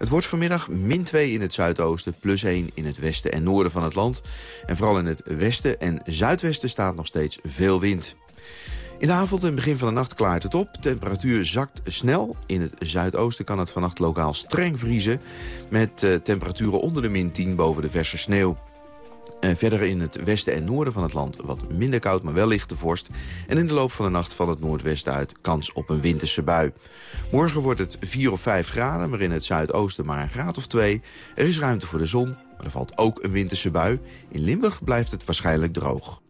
Het wordt vanmiddag min 2 in het zuidoosten, plus 1 in het westen en noorden van het land. En vooral in het westen en zuidwesten staat nog steeds veel wind. In de avond en begin van de nacht klaart het op. Temperatuur zakt snel. In het zuidoosten kan het vannacht lokaal streng vriezen... met uh, temperaturen onder de min 10 boven de verse sneeuw. En verder in het westen en noorden van het land wat minder koud, maar wel lichte vorst. En in de loop van de nacht van het noordwesten uit kans op een winterse bui. Morgen wordt het 4 of 5 graden, maar in het zuidoosten maar een graad of 2. Er is ruimte voor de zon, maar er valt ook een winterse bui. In Limburg blijft het waarschijnlijk droog.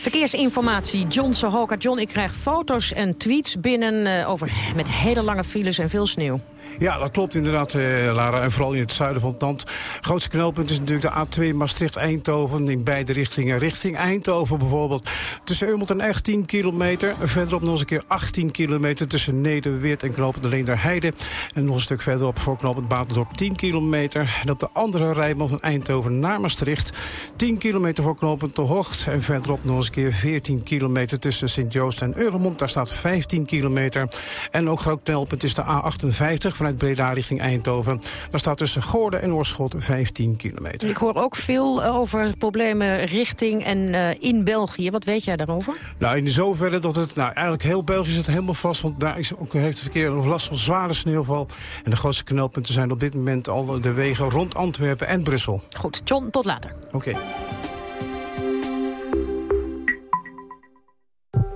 Verkeersinformatie, John Sahoka. John, ik krijg foto's en tweets binnen uh, over, met hele lange files en veel sneeuw. Ja, dat klopt inderdaad, eh, Lara. En vooral in het zuiden van het land. Grootste knelpunt is natuurlijk de A2 Maastricht-Eindhoven. In beide richtingen. Richting Eindhoven bijvoorbeeld. Tussen Eumelt en echt 10 kilometer. Verderop nog eens een keer 18 kilometer tussen Nederweert en Knopend Leenderheide. En nog een stuk verderop voor Knopend Batendorp 10 kilometer. En op de andere rijband van Eindhoven naar Maastricht. 10 kilometer voor Knopend de Hocht. En verderop nog eens een keer 14 kilometer tussen Sint-Joost en Euremond. Daar staat 15 kilometer. En ook groot knelpunt is de A58 vanuit Breda richting Eindhoven. Daar staat tussen Goorden en Oorschot 15 kilometer. Ik hoor ook veel over problemen richting en uh, in België. Wat weet jij daarover? Nou, in zoverre dat het, nou eigenlijk heel België zit helemaal vast. Want daar is ook, heeft het verkeer last van zware sneeuwval. En de grootste knelpunten zijn op dit moment al de wegen rond Antwerpen en Brussel. Goed, John, tot later. Oké. Okay.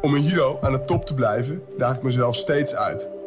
Om een Hero aan de top te blijven, daag ik mezelf steeds uit.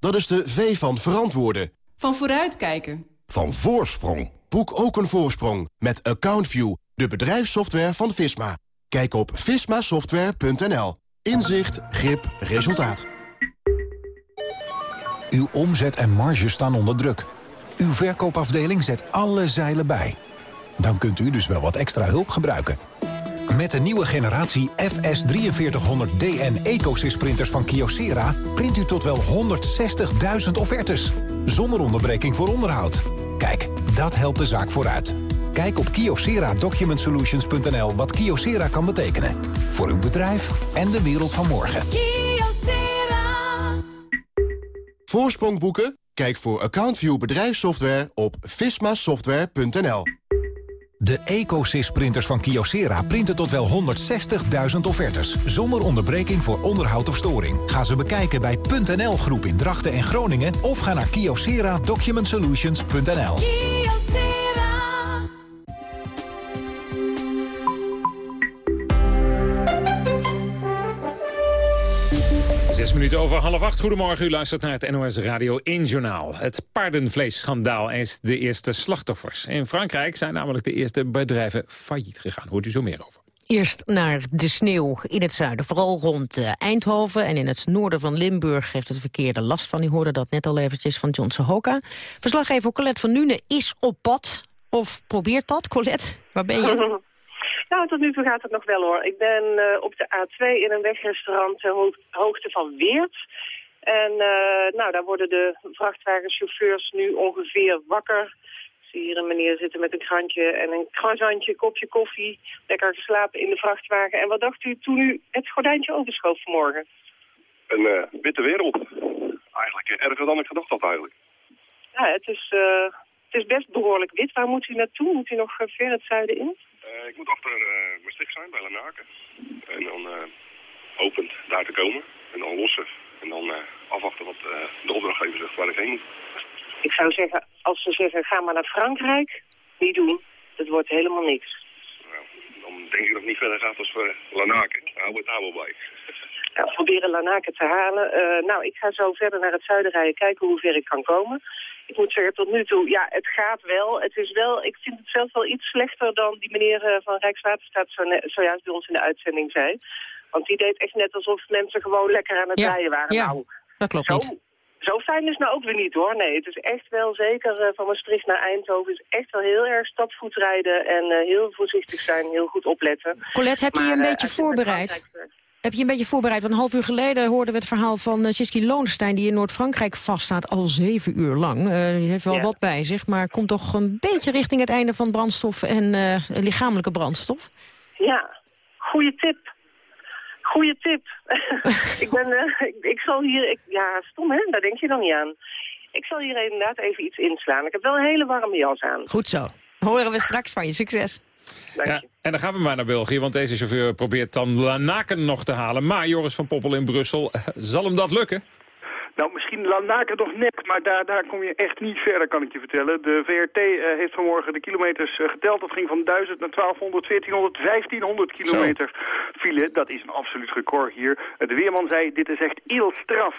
Dat is de V van verantwoorden. Van vooruitkijken. Van voorsprong. Boek ook een voorsprong met AccountView, de bedrijfssoftware van Visma. Kijk op vismasoftware.nl. Inzicht, grip, resultaat. Uw omzet en marge staan onder druk. Uw verkoopafdeling zet alle zeilen bij. Dan kunt u dus wel wat extra hulp gebruiken. Met de nieuwe generatie FS4300DN EcoSys printers van Kyocera... print u tot wel 160.000 offertes. Zonder onderbreking voor onderhoud. Kijk, dat helpt de zaak vooruit. Kijk op kyocera-document-solutions.nl wat Kyocera kan betekenen. Voor uw bedrijf en de wereld van morgen. Voorsprong boeken? Kijk voor AccountView bedrijfssoftware op vismasoftware.nl. De EcoSys printers van Kyocera printen tot wel 160.000 offertes. Zonder onderbreking voor onderhoud of storing. Ga ze bekijken bij .nl Groep in Drachten en Groningen... of ga naar kyocera-document-solutions.nl. Zes minuten over half acht. Goedemorgen, u luistert naar het NOS Radio 1 Journaal. Het paardenvleesschandaal is de eerste slachtoffers. In Frankrijk zijn namelijk de eerste bedrijven failliet gegaan. Hoort u zo meer over. Eerst naar de sneeuw in het zuiden, vooral rond uh, Eindhoven. En in het noorden van Limburg heeft het verkeer er last van. U hoorde dat net al eventjes van John Hoka. Verslaggever Colette van Nune is op pad. Of probeert dat, Colette? Waar ben je? Nou, tot nu toe gaat het nog wel hoor. Ik ben uh, op de A2 in een wegrestaurant ter ho hoogte van Weert. En uh, nou, daar worden de vrachtwagenchauffeurs nu ongeveer wakker. Ik zie hier een meneer zitten met een krantje en een croissantje, kopje koffie. Lekker geslapen in de vrachtwagen. En wat dacht u toen u het gordijntje overschoof vanmorgen? Een uh, witte wereld. Eigenlijk erger dan ik gedacht had eigenlijk. Ja, het is, het is best behoorlijk wit. Waar moet u naartoe? Moet u nog ver het zuiden in? Uh, ik moet achter uh, Maastricht zijn, bij Lanaken. En dan uh, opent daar te komen. En dan lossen. En dan afwachten wat de opdrachtgever zegt waar ik heen moet. Ik zou zeggen, als ze zeggen ga maar naar Frankrijk, niet doen. Dat wordt helemaal niks. Nou, dan denk ik dat het niet verder gaat als we Lanaken. We het daar wel bij. Proberen Lanaken te halen. nou, ik ga zo verder naar het zuiden rijden, kijken hoe ver ik kan komen ik moet zeggen, tot nu toe, ja, het gaat wel. Het is wel, ik vind het zelf wel iets slechter dan die meneer uh, van Rijkswaterstaat zo zojuist bij ons in de uitzending zei. Want die deed echt net alsof mensen gewoon lekker aan het ja, rijden waren. Ja, nou, dat klopt zo, niet. Zo fijn is het nou ook weer niet hoor. Nee, het is echt wel zeker uh, van Maastricht naar Eindhoven is echt wel heel erg stapvoet rijden en uh, heel voorzichtig zijn, heel goed opletten. Colette, heb je je een eh, beetje voorbereid? Heb je een beetje voorbereid? Want een half uur geleden hoorden we het verhaal van uh, Siski Loonstein... die in Noord-Frankrijk vaststaat al zeven uur lang. Uh, die heeft wel Ja. wat bij zich, maar komt toch een beetje richting het einde van brandstof... en uh, lichamelijke brandstof? Ja, goede tip. Goede tip. ik, ben, eh, ik, ik zal hier... Ik, ja, stom hè, daar denk je dan niet aan. Ik zal hier inderdaad even iets inslaan. Ik heb wel een hele warme jas aan. Goed zo. Horen we straks van je. Succes. Ja, en dan gaan we maar naar België, want deze chauffeur probeert dan Lanaken nog te halen. Maar Joris van Poppel in Brussel, zal hem dat lukken? Nou, misschien Lanaken nog net, maar daar, daar kom je echt niet verder, kan ik je vertellen. De VRT eh, heeft vanmorgen de kilometers eh, geteld. Dat ging van 1000 naar 1200, 1400, 1500 kilometer file. Dat is een absoluut record hier. Eh, de weerman zei, dit is echt heel straf.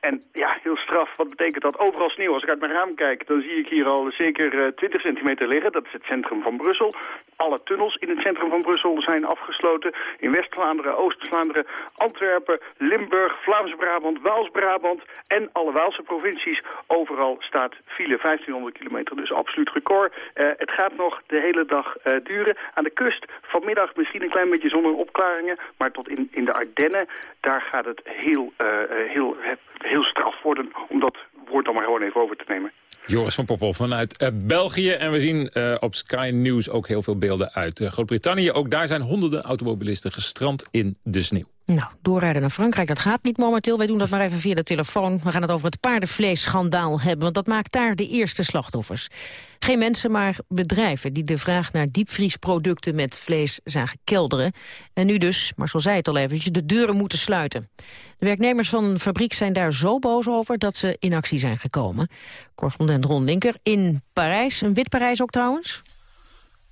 En ja, heel straf, wat betekent dat? Overal sneeuw. Als ik uit mijn raam kijk, dan zie ik hier al zeker eh, 20 centimeter liggen. Dat is het centrum van Brussel. Alle tunnels in het centrum van Brussel zijn afgesloten. In West-Vlaanderen, Oost-Vlaanderen, Antwerpen, Limburg, Vlaams-Brabant, Waals-Brabant en alle Waalse provincies. Overal staat file 1500 kilometer, dus absoluut record. Eh, het gaat nog de hele dag eh, duren. Aan de kust vanmiddag misschien een klein beetje zon en opklaringen. Maar tot in, in de Ardennen, daar gaat het heel, eh, heel, heel straf worden. Om dat woord dan maar gewoon even over te nemen. Joris van Poppel vanuit België. En we zien op Sky News ook heel veel beelden uit Groot-Brittannië. Ook daar zijn honderden automobilisten gestrand in de sneeuw. Nou, doorrijden naar Frankrijk, dat gaat niet momenteel. Wij doen dat maar even via de telefoon. We gaan het over het paardenvleesschandaal hebben, want dat maakt daar de eerste slachtoffers. Geen mensen, maar bedrijven die de vraag naar diepvriesproducten met vlees zagen kelderen. En nu dus, Marcel zei het al eventjes, de deuren moeten sluiten. De werknemers van de fabriek zijn daar zo boos over dat ze in actie zijn gekomen. Correspondent Ron Linker in Parijs, een wit Parijs ook trouwens.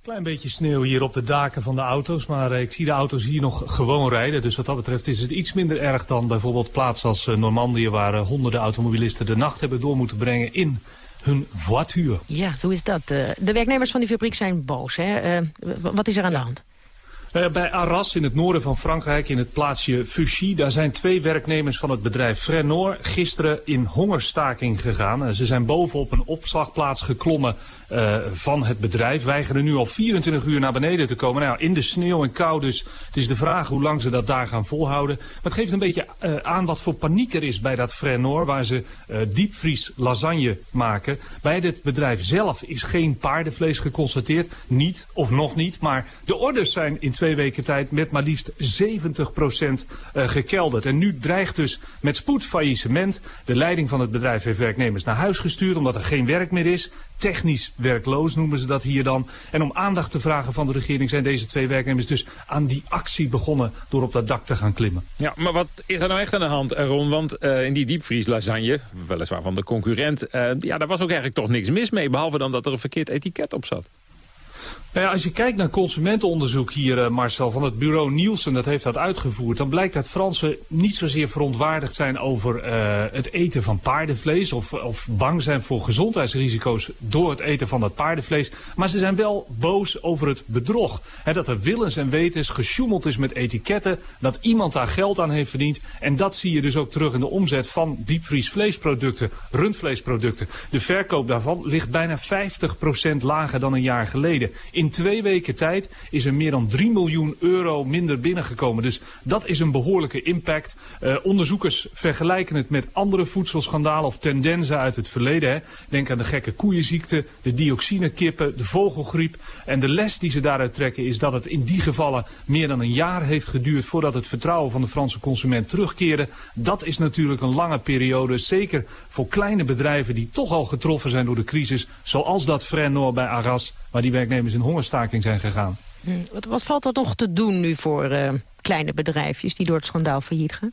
Klein beetje sneeuw hier op de daken van de auto's, maar eh, ik zie de auto's hier nog gewoon rijden. Dus wat dat betreft is het iets minder erg dan bijvoorbeeld plaatsen als eh, Normandië... waar eh, honderden automobilisten de nacht hebben door moeten brengen in hun voituur. Ja, zo is dat. De werknemers van die fabriek zijn boos. Hè? Wat is er aan de hand? Uh, bij Arras in het noorden van Frankrijk, in het plaatsje Fuchy... daar zijn twee werknemers van het bedrijf Frenor gisteren in hongerstaking gegaan. Uh, ze zijn boven op een opslagplaats geklommen uh, van het bedrijf. Weigeren nu al 24 uur naar beneden te komen. Nou, in de sneeuw en kou dus. Het is de vraag hoe lang ze dat daar gaan volhouden. Maar het geeft een beetje aan wat voor paniek er is bij dat Frenor... waar ze diepvries lasagne maken. Bij dit bedrijf zelf is geen paardenvlees geconstateerd. Niet, of nog niet. Maar de orders zijn in twee weken tijd met maar liefst 70% gekelderd. En nu dreigt dus met spoed faillissement. De leiding van het bedrijf heeft werknemers naar huis gestuurd... omdat er geen werk meer is. Technisch werkloos noemen ze dat hier dan. En om aandacht te vragen van de regering zijn deze twee werknemers dus aan die actie begonnen door op dat dak te gaan klimmen. Ja, maar wat is er nou echt aan de hand, Ron? Want uh, in die diepvries lasagne, weliswaar van de concurrent, uh, ja, daar was ook eigenlijk toch niks mis mee, behalve dan dat er een verkeerd etiket op zat. Nou als je kijkt naar consumentenonderzoek hier, uh, Marcel, van het bureau Nielsen, dat heeft dat uitgevoerd, dan blijkt dat Fransen niet zozeer verontwaardigd zijn over uh, het eten van paardenvlees of, of bang zijn voor gezondheidsrisico's door het eten van dat paardenvlees. Maar ze zijn wel boos over het bedrog. Dat er willens en wetens gesjoemeld is met etiketten, dat iemand daar geld aan heeft verdiend. En dat zie je dus ook terug in de omzet van diepvriesvleesproducten, rundvleesproducten. De verkoop daarvan ligt bijna 50% lager dan een jaar geleden. In twee weken tijd is er meer dan 3 miljoen euro minder binnengekomen. Dus dat is een behoorlijke impact. Uh, onderzoekers vergelijken het met andere voedselschandalen of tendensen uit het verleden. Hè. Denk aan de gekke koeienziekte, de dioxinekippen, de vogelgriep. En de les die ze daaruit trekken is dat het in die gevallen meer dan een jaar heeft geduurd voordat het vertrouwen van de Franse consument terugkeerde. Dat is natuurlijk een lange periode, zeker voor kleine bedrijven die toch al getroffen zijn door de crisis, zoals dat Frenor bij Arras, waar die werknemers in hongerstaking zijn gegaan. Hm, wat, wat, valt er nog te doen nu voor uh, kleine bedrijfjes die door het schandaal failliet gaan?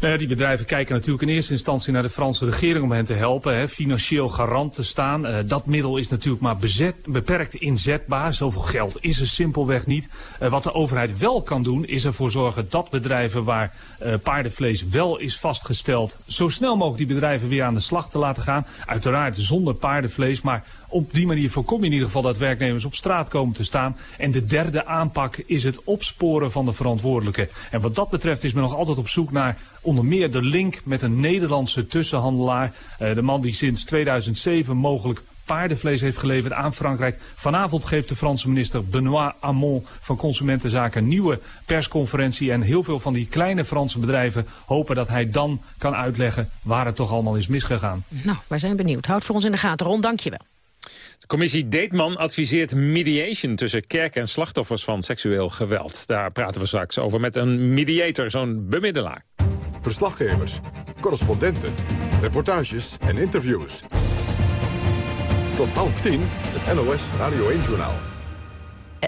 Nou ja, die bedrijven kijken natuurlijk in eerste instantie naar de Franse regering om hen te helpen, hè, financieel garant te staan. Uh, dat middel is natuurlijk maar bezet, beperkt inzetbaar. Zoveel geld is er simpelweg niet. Uh, wat de overheid wel kan doen, is ervoor zorgen dat bedrijven waar uh, paardenvlees wel is vastgesteld, zo snel mogelijk die bedrijven weer aan de slag te laten gaan. Uiteraard zonder paardenvlees, maar op die manier voorkom je in ieder geval dat werknemers op straat komen te staan. En de derde aanpak is het opsporen van de verantwoordelijke. En wat dat betreft is men nog altijd op zoek naar onder meer de link met een Nederlandse tussenhandelaar. Uh, de man die sinds 2007 mogelijk paardenvlees heeft geleverd aan Frankrijk. Vanavond geeft de Franse minister Benoît Hamon van Consumentenzaken een nieuwe persconferentie. En heel veel van die kleine Franse bedrijven hopen dat hij dan kan uitleggen waar het toch allemaal is misgegaan. Nou, wij zijn benieuwd. Houd voor ons in de gaten. Ron, dank je wel. Commissie Deetman adviseert mediation tussen kerk en slachtoffers van seksueel geweld. Daar praten we straks over met een mediator, zo'n bemiddelaar. Verslaggevers, correspondenten, reportages en interviews. Tot half tien, het NOS Radio 1-journaal.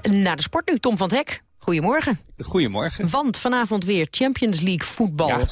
Naar de sport nu, Tom van het Hek. Goedemorgen. Goedemorgen. Want vanavond weer Champions League voetbal. Ja. Dan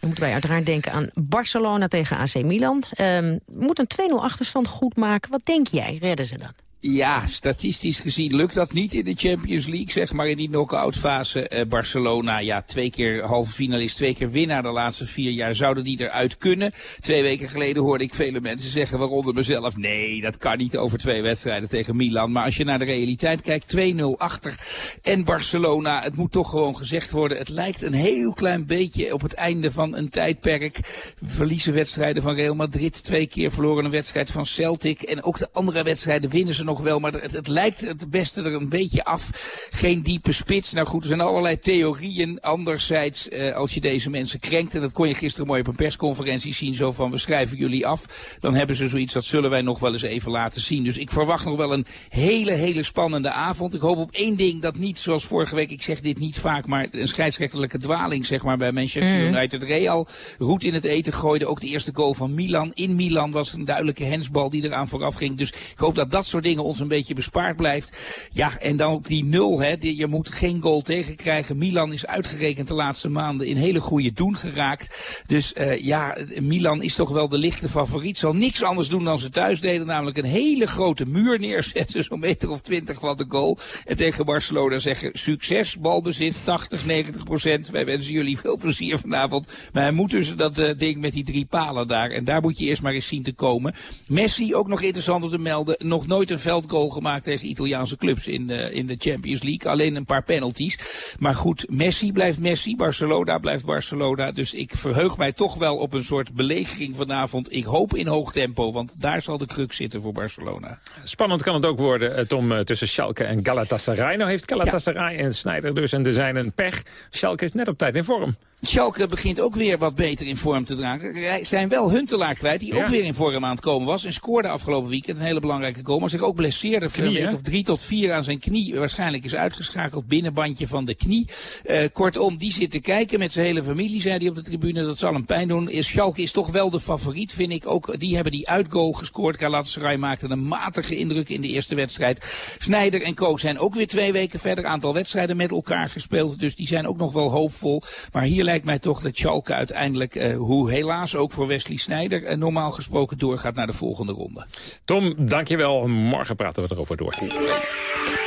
moeten wij uiteraard denken aan Barcelona tegen AC Milan. Um, moet een 2-0 achterstand goed maken. Wat denk jij? Redden ze dan? Ja, statistisch gezien lukt dat niet in de Champions League, zeg maar in die knock-out fase. Uh, Barcelona, ja, twee keer halve finalist, twee keer winnaar de laatste vier jaar. Zouden die eruit kunnen? Twee weken geleden hoorde ik vele mensen zeggen, waaronder mezelf, nee, dat kan niet over twee wedstrijden tegen Milan. Maar als je naar de realiteit kijkt, 2-0 achter en Barcelona, het moet toch gewoon gezegd worden, het lijkt een heel klein beetje op het einde van een tijdperk. Verliezen wedstrijden van Real Madrid, twee keer verloren een wedstrijd van Celtic en ook de andere wedstrijden winnen ze nog nog wel, maar het, het lijkt het beste er een beetje af. Geen diepe spits. Nou goed, er zijn allerlei theorieën. Anderzijds, uh, als je deze mensen krenkt, en dat kon je gisteren mooi op een persconferentie zien, zo van we schrijven jullie af, dan hebben ze zoiets, dat zullen wij nog wel eens even laten zien. Dus ik verwacht nog wel een hele, hele spannende avond. Ik hoop op één ding, dat niet zoals vorige week, ik zeg dit niet vaak, maar een scheidsrechterlijke dwaling, zeg maar, bij Manchester mm. United. Real roet in het eten gooide, ook de eerste goal van Milan. In Milan was een duidelijke hensbal die eraan vooraf ging. Dus ik hoop dat dat soort dingen ons een beetje bespaard blijft. Ja, en dan ook die nul. Hè. Je moet geen goal tegenkrijgen. Milan is uitgerekend de laatste maanden in hele goede doen geraakt. Dus uh, ja, Milan is toch wel de lichte favoriet. Zal niks anders doen dan ze thuis deden. Namelijk een hele grote muur neerzetten. Zo'n meter of twintig van de goal. En tegen Barcelona zeggen succes, balbezit 80, 90 procent. Wij wensen jullie veel plezier vanavond. Maar hij moet dus dat uh, ding met die drie palen daar. En daar moet je eerst maar eens zien te komen. Messi, ook nog interessant om te melden. Nog nooit een veld veldgoal gemaakt tegen Italiaanse clubs in de, in de Champions League. Alleen een paar penalties. Maar goed, Messi blijft Messi, Barcelona blijft Barcelona. Dus ik verheug mij toch wel op een soort belegering vanavond. Ik hoop in hoog tempo, want daar zal de crux zitten voor Barcelona. Spannend kan het ook worden, eh, Tom, eh, tussen Schalke en Galatasaray. Nou heeft Galatasaray en Sneijder dus en er zijn een pech. Schalke is net op tijd in vorm. Schalke begint ook weer wat beter in vorm te dragen. Zijn wel Huntelaar kwijt, die ook weer in vorm aan het komen was. En scoorde afgelopen weekend een hele belangrijke goal. Maar zich ook blesseerde voor een week of drie tot vier aan zijn knie. Waarschijnlijk is uitgeschakeld binnenbandje van de knie. Uh, kortom, die zit te kijken met zijn hele familie, zei hij op de tribune. Dat zal hem pijn doen. Is Schalke is toch wel de favoriet, vind ik. Ook die hebben die uitgoal gescoord. Galatasaray maakte een matige indruk in de eerste wedstrijd. Snijder en Co zijn ook weer twee weken verder. Aantal wedstrijden met elkaar gespeeld. Dus die zijn ook nog wel hoopvol. Maar hier lijkt mij toch dat Schalke uiteindelijk, uh, hoe helaas ook voor Wesley Snijder, uh, normaal gesproken doorgaat naar de volgende ronde. Tom, dankjewel. Morgen praten we erover door.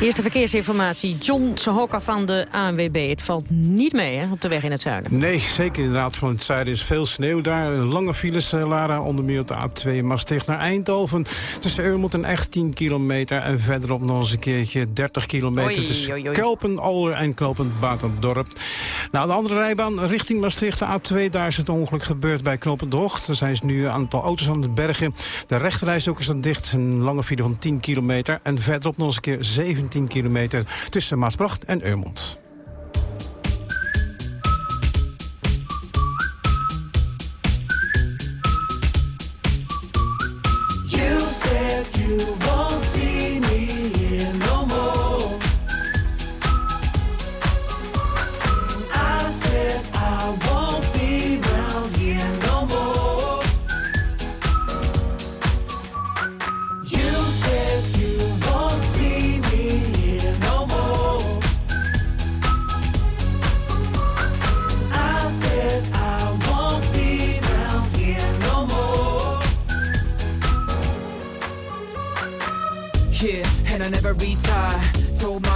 Eerste verkeersinformatie. John Sohoka van de ANWB. Het valt niet mee hè, op de weg in het zuiden. Nee, zeker inderdaad. Van het zuiden is veel sneeuw daar. Lange files, eh, Lara, onder meer op de A2 Maastricht naar Eindhoven. Tussen Eurmond en echt 10 kilometer. En verderop nog eens een keertje 30 kilometer. Tussen Kelpen, Alder en Klopen, Batendorp. Nou, de andere rijbaan richting Maastricht, de A2. Daar is het ongeluk gebeurd bij Knopendrocht. Er zijn nu een aantal auto's aan het bergen. De rechterreis ook is dan dicht. Een lange file van 10 kilometer. En verderop nog eens een keer 17 10 kilometer tussen Maasbracht en Eurmond.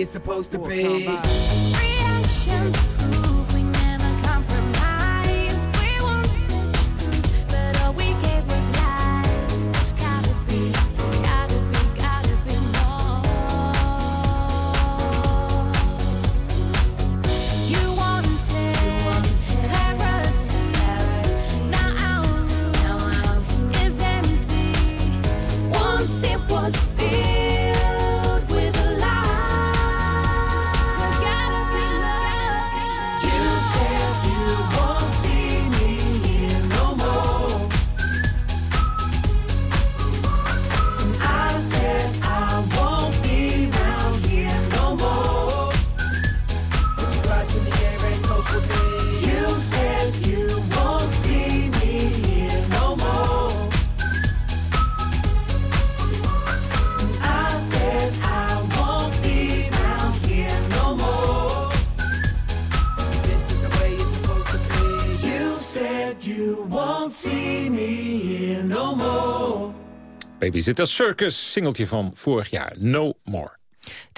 It's supposed to be. Babysitter Circus, singeltje van vorig jaar. No More.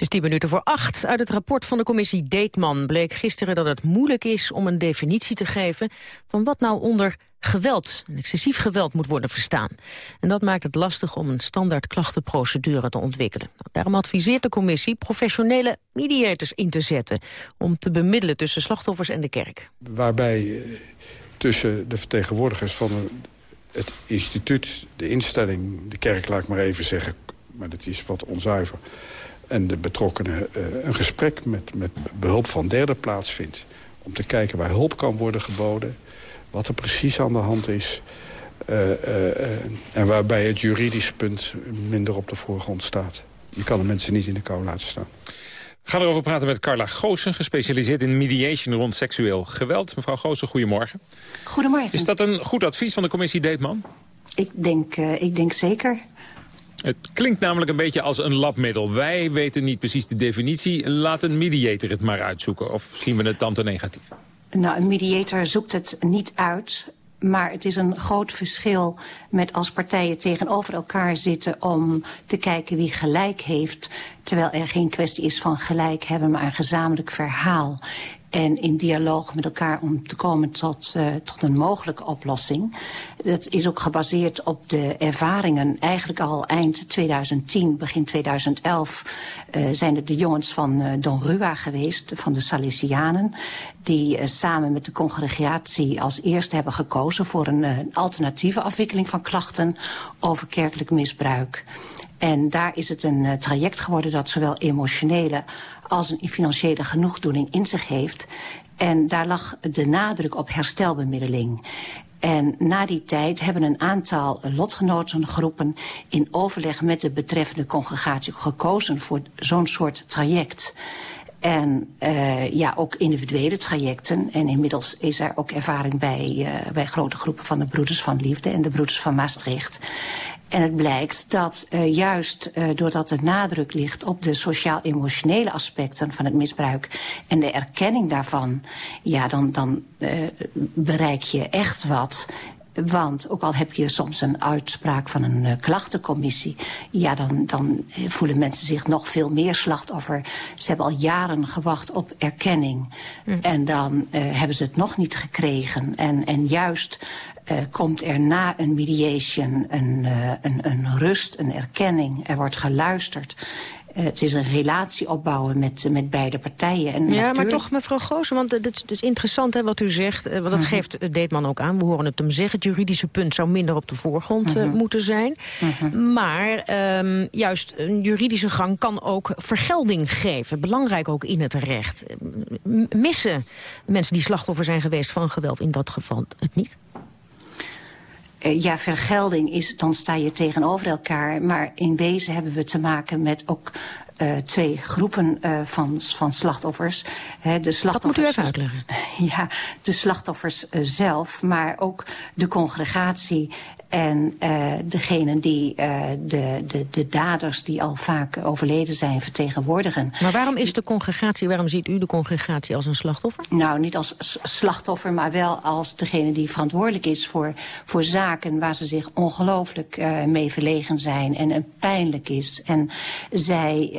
Het is 10 minuten voor acht. Uit het rapport van de commissie Deetman bleek gisteren dat het moeilijk is om een definitie te geven van wat nou onder geweld, excessief geweld moet worden verstaan. En dat maakt het lastig om een standaard klachtenprocedure te ontwikkelen. Nou, daarom adviseert de commissie professionele mediators in te zetten om te bemiddelen tussen slachtoffers en de kerk. Waarbij eh, tussen de vertegenwoordigers van het instituut, de instelling, de kerk laat ik maar even zeggen, maar dat is wat onzuiver, en de betrokkenen eh, een gesprek met, met behulp van derde plaatsvindt. Om te kijken waar hulp kan worden geboden, wat er precies aan de hand is. eh, eh, en waarbij het juridisch punt minder op de voorgrond staat. Je kan de mensen niet in de kou laten staan. We gaan erover praten met Carla Goossen, gespecialiseerd in mediation rond seksueel geweld. Mevrouw Goossen, goedemorgen. Goedemorgen. Is dat een goed advies van de commissie Deetman? Ik denk, eh, ik denk zeker. Het klinkt namelijk een beetje als een labmiddel. Wij weten niet precies de definitie. Laat een mediator het maar uitzoeken. Of zien we het dan te negatief? Nou, een mediator zoekt het niet uit. Maar het is een groot verschil met als partijen tegenover elkaar zitten... om te kijken wie gelijk heeft. Terwijl er geen kwestie is van gelijk hebben, maar een gezamenlijk verhaal. En in dialoog met elkaar om te komen tot, uh, tot een mogelijke oplossing. Dat is ook gebaseerd op de ervaringen. Eigenlijk al eind 2010, begin 2011... Uh, zijn er de jongens van uh, Don Rua geweest, van de Salesianen... die samen met de congregatie als eerste hebben gekozen... voor een, alternatieve afwikkeling van klachten over kerkelijk misbruik. En daar is het een traject geworden dat zowel emotionele als een financiële genoegdoening in zich heeft. En daar lag de nadruk op herstelbemiddeling. En na die tijd hebben een aantal lotgenotengroepen in overleg met de betreffende congregatie gekozen voor zo'n soort traject. En uh, ja, ook individuele trajecten. En inmiddels is er ook ervaring bij, uh, bij grote groepen van de Broeders van Liefde en de Broeders van Maastricht. En het blijkt dat uh, juist doordat de nadruk ligt op de sociaal-emotionele aspecten van het misbruik en de erkenning daarvan, ja, dan, dan bereik je echt wat. Want ook al heb je soms een uitspraak van een uh, klachtencommissie... ja, dan, dan voelen mensen zich nog veel meer slachtoffer. Ze hebben al jaren gewacht op erkenning. Mm. En dan uh, hebben ze het nog niet gekregen. En, en juist uh, komt er na een mediation een, een, een rust, een erkenning. Er wordt geluisterd. Uh, het is een relatie opbouwen met, met beide partijen. En ja, natuurlijk... maar toch, mevrouw Goos, want het, is interessant hè, wat u zegt. Want dat -hmm. geeft Deetman ook aan. We horen het hem zeggen. Het juridische punt zou minder op de voorgrond uh, moeten zijn. -hmm. Maar um, juist een juridische gang kan ook vergelding geven. Belangrijk ook in het recht. Missen mensen die slachtoffer zijn geweest van geweld in dat geval het niet? Uh, ja, vergelding is, dan sta je tegenover elkaar. Maar in wezen hebben we te maken met ook uh, twee groepen uh, van, van slachtoffers. He, de slachtoffers. Dat moet u even uitleggen. Ja, de slachtoffers uh, zelf, maar ook de congregatie en uh, degenen die uh, de, de, de daders die al vaak overleden zijn vertegenwoordigen. Maar waarom is de congregatie, waarom ziet u de congregatie als een slachtoffer? Nou, niet als slachtoffer, maar wel als degene die verantwoordelijk is voor, voor zaken waar ze zich ongelooflijk uh, mee verlegen zijn en, en pijnlijk is. En zij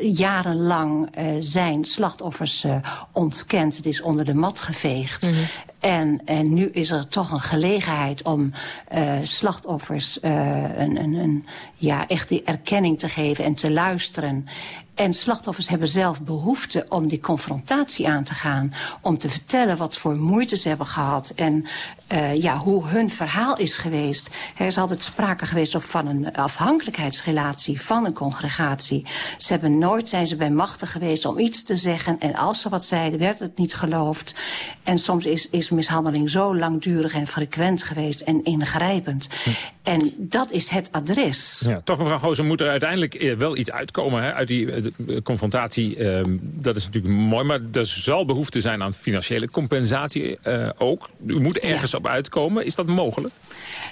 jarenlang zijn slachtoffers ontkend. Het is onder de mat geveegd. Mm -hmm. En, en nu is er toch een gelegenheid om uh, slachtoffers uh, een, een, een, ja, echt die erkenning te geven en te luisteren. En slachtoffers hebben zelf behoefte om die confrontatie aan te gaan. Om te vertellen wat voor moeite ze hebben gehad. En uh, ja, hoe hun verhaal is geweest. Er is altijd sprake geweest van een afhankelijkheidsrelatie van een congregatie. Ze hebben nooit, zijn ze bij machten geweest om iets te zeggen. En als ze wat zeiden, werd het niet geloofd. En soms is, is mishandeling zo langdurig en frequent geweest en ingrijpend. En dat is het adres. Ja, toch mevrouw Gozen, moet er uiteindelijk wel iets uitkomen hè, uit die de confrontatie. Uh, dat is natuurlijk mooi, maar er zal behoefte zijn aan financiële compensatie uh, ook. U moet ergens ja. op uitkomen. Is dat mogelijk?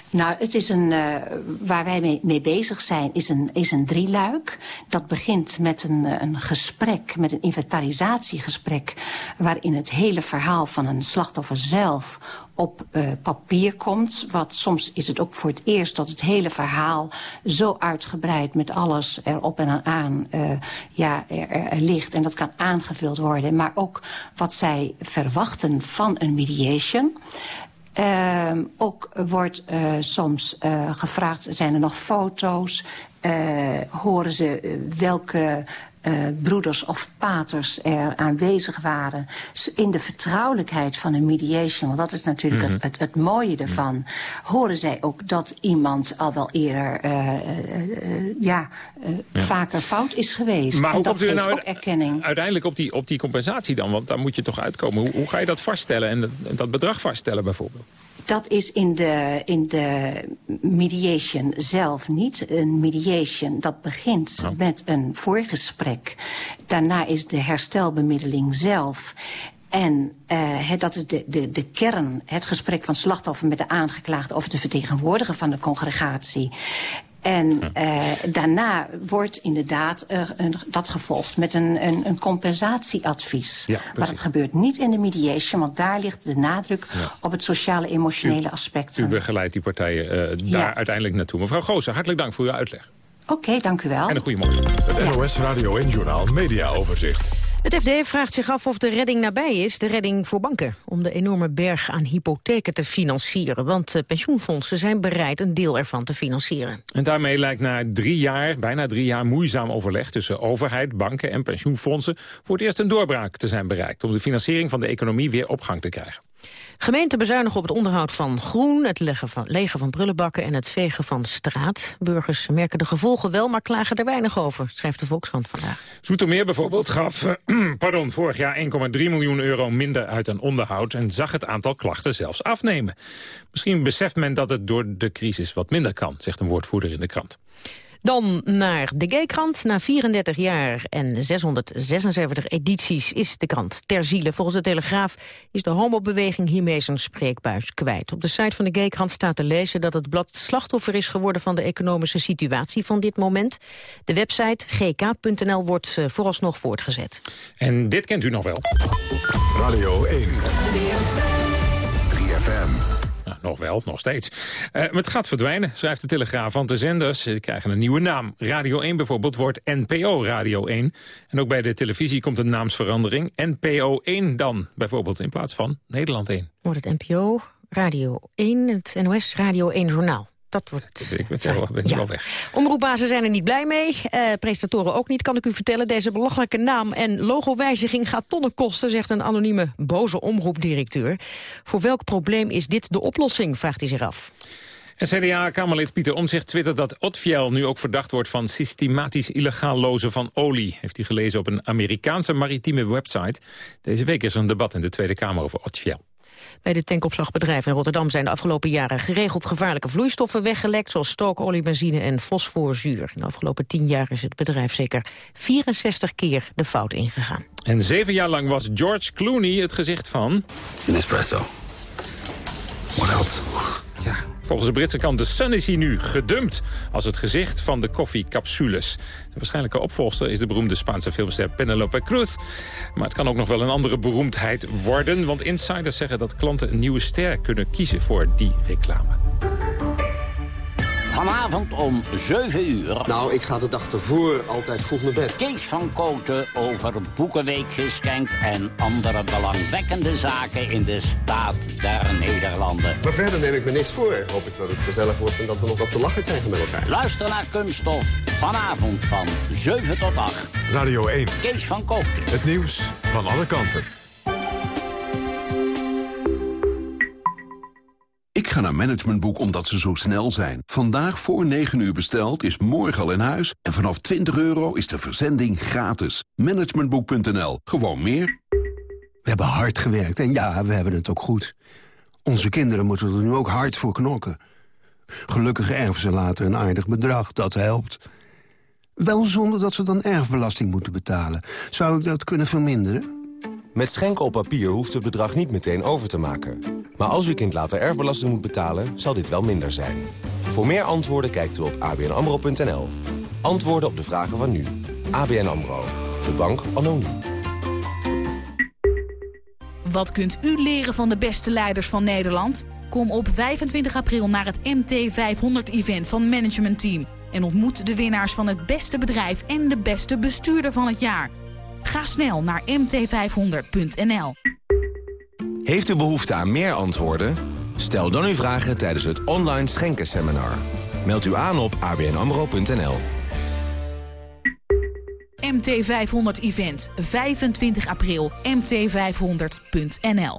Nou, het is een, uh, waar wij mee, mee, bezig zijn, is een, is een drieluik. Dat begint met een, een gesprek, met een inventarisatiegesprek... waarin het hele verhaal van een slachtoffer zelf op eh, papier komt. Wat soms is het ook voor het eerst dat het hele verhaal zo uitgebreid met alles erop en aan eh, ja, er- er ligt. En dat kan aangevuld worden. Maar ook wat zij verwachten van een mediation. Ehm, ook wordt eh, soms eh, gevraagd, zijn er nog foto's? Eh, horen ze welke broeders of paters er aanwezig waren... in de vertrouwelijkheid van een mediation, want dat is natuurlijk Mhm. het, het, het mooie ervan... horen zij ook dat iemand al wel eerder eh, eh, eh, ja, eh, Ja. vaker fout is geweest. Maar en hoe dat komt u er nou ook erkenning. uiteindelijk op die, op die compensatie dan? Want daar moet je toch uitkomen. Hoe, hoe ga je dat vaststellen en dat, dat bedrag vaststellen bijvoorbeeld? Dat is in de, in de mediation zelf niet. Een mediation dat begint met een voorgesprek. Daarna is de herstelbemiddeling zelf. En eh, het, dat is de, de, de kern, het gesprek van slachtoffer met de aangeklaagde... of de vertegenwoordiger van de congregatie. En eh, daarna wordt inderdaad eh, een, dat gevolgd met een, een, een compensatieadvies. Ja, maar dat gebeurt niet in de mediation, want daar ligt de nadruk Ja. op het sociale emotionele aspect. U begeleidt die partijen eh, daar Ja. uiteindelijk naartoe. Mevrouw Goosen, hartelijk dank voor uw uitleg. Oké, dank u wel. En een goede morgen. Het NOS Radio en Journaal Media Overzicht. Het FD vraagt zich af of de redding nabij is, de redding voor banken... om de enorme berg aan hypotheken te financieren. Want eh, pensioenfondsen zijn bereid een deel ervan te financieren. En daarmee lijkt na drie jaar, bijna drie jaar moeizaam overleg... tussen overheid, banken en pensioenfondsen... voor het eerst een doorbraak te zijn bereikt... om de financiering van de economie weer op gang te krijgen. Gemeenten bezuinigen op het onderhoud van groen, het leggen van, legen van prullenbakken en het vegen van straat. Burgers merken de gevolgen wel, maar klagen er weinig over, schrijft de Volkskrant vandaag. Zoetermeer bijvoorbeeld gaf pardon, vorig jaar 1,3 miljoen euro minder uit aan onderhoud... en zag het aantal klachten zelfs afnemen. Misschien beseft men dat het door de crisis wat minder kan, zegt een woordvoerder in de krant. Dan naar de Gaykrant. Na 34 jaar en 676 edities is de krant ter ziele. Volgens de Telegraaf is de homobeweging hiermee zijn spreekbuis kwijt. Op de site van de Gaykrant staat te lezen dat het blad slachtoffer is geworden van de economische situatie van dit moment. De website gk.nl wordt eh, vooralsnog voortgezet. En dit kent u nog wel. Radio 1. 3FM. Nog wel, nog steeds. Maar het gaat verdwijnen, schrijft de Telegraaf. Want de zenders krijgen een nieuwe naam. Radio 1 bijvoorbeeld wordt NPO Radio 1. En ook bij de televisie komt een naamsverandering. NPO 1 dan, bijvoorbeeld, in plaats van Nederland 1. Wordt het NPO, Radio 1, het NOS Radio 1 Journaal. Dat wordt... Ik ben wel, ben Ja. wel weg. Omroepbazen zijn er niet blij mee. Eh, presentatoren ook niet, kan ik u vertellen. Deze belachelijke naam en logowijziging gaat tonnen kosten... zegt een anonieme boze omroepdirecteur. Voor welk probleem is dit de oplossing, vraagt hij zich af. En CDA-Kamerlid Pieter Omtzigt twittert dat Otfiel nu ook verdacht wordt van systematisch illegaal lozen van olie. Heeft hij gelezen op een Amerikaanse maritieme website. Deze week is er een debat in de Tweede Kamer over Otfiel. Bij de tankopslagbedrijven in Rotterdam zijn de afgelopen jaren geregeld gevaarlijke vloeistoffen weggelekt, zoals stookolie, benzine en fosforzuur. In de afgelopen tien jaar is het bedrijf zeker 64 keer de fout ingegaan. En zeven jaar lang was George Clooney het gezicht van... Nespresso. What else? Ja, volgens de Britse kant The Sun is hij nu gedumpt als het gezicht van de koffiecapsules. De waarschijnlijke opvolster is de beroemde Spaanse filmster Penelope Cruz. Maar het kan ook nog wel een andere beroemdheid worden... want insiders zeggen dat klanten een nieuwe ster kunnen kiezen voor die reclame. Vanavond om 7 uur. Nou, ik ga de dag ervoor altijd vroeg naar bed. Kees van Koten over Boekenweekgeschenk en andere belangwekkende zaken in de staat der Nederlanden. Maar verder neem ik me niks voor. Hoop ik dat het gezellig wordt en dat we nog wat te lachen krijgen met elkaar. Luister naar Kunststof. Vanavond van 7 tot 8. Radio 1. Kees van Koten. Het nieuws van alle kanten. Ga naar Managementboek omdat ze zo snel zijn. Vandaag voor 9 uur besteld is morgen al in huis. En vanaf 20 euro is de verzending gratis. Managementboek.nl. Gewoon meer. We hebben hard gewerkt en ja, we hebben het ook goed. Onze kinderen moeten er nu ook hard voor knokken. Gelukkig erven ze later een aardig bedrag, dat helpt. Wel zonder dat ze dan erfbelasting moeten betalen. Zou ik dat kunnen verminderen? Met schenken op papier hoeft het bedrag niet meteen over te maken. Maar als uw kind later erfbelasting moet betalen, zal dit wel minder zijn. Voor meer antwoorden kijkt u op abnamro.nl. Antwoorden op de vragen van nu. ABN AMRO. De bank nu. Wat kunt u leren van de beste leiders van Nederland? Kom op 25 april naar het MT500-event van Management Team... en ontmoet de winnaars van het beste bedrijf en de beste bestuurder van het jaar. Ga snel naar mt500.nl. Heeft u behoefte aan meer antwoorden? Stel dan uw vragen tijdens het online schenkenseminar. Meld u aan op abnamro.nl. MT500-event, 25 april, mt500.nl.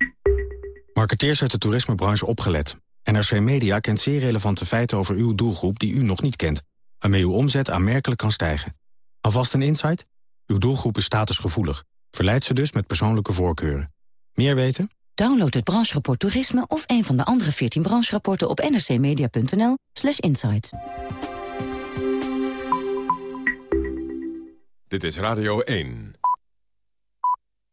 Marketeers uit de toerismebranche opgelet. NRC Media kent zeer relevante feiten over uw doelgroep die u nog niet kent. Waarmee uw omzet aanmerkelijk kan stijgen. Alvast een insight? Uw doelgroep is statusgevoelig. Verleid ze dus met persoonlijke voorkeuren. Meer weten? Download het brancherapport toerisme of een van de andere 14 brancherapporten op nrcmedia.nl slash insights. Dit is Radio 1.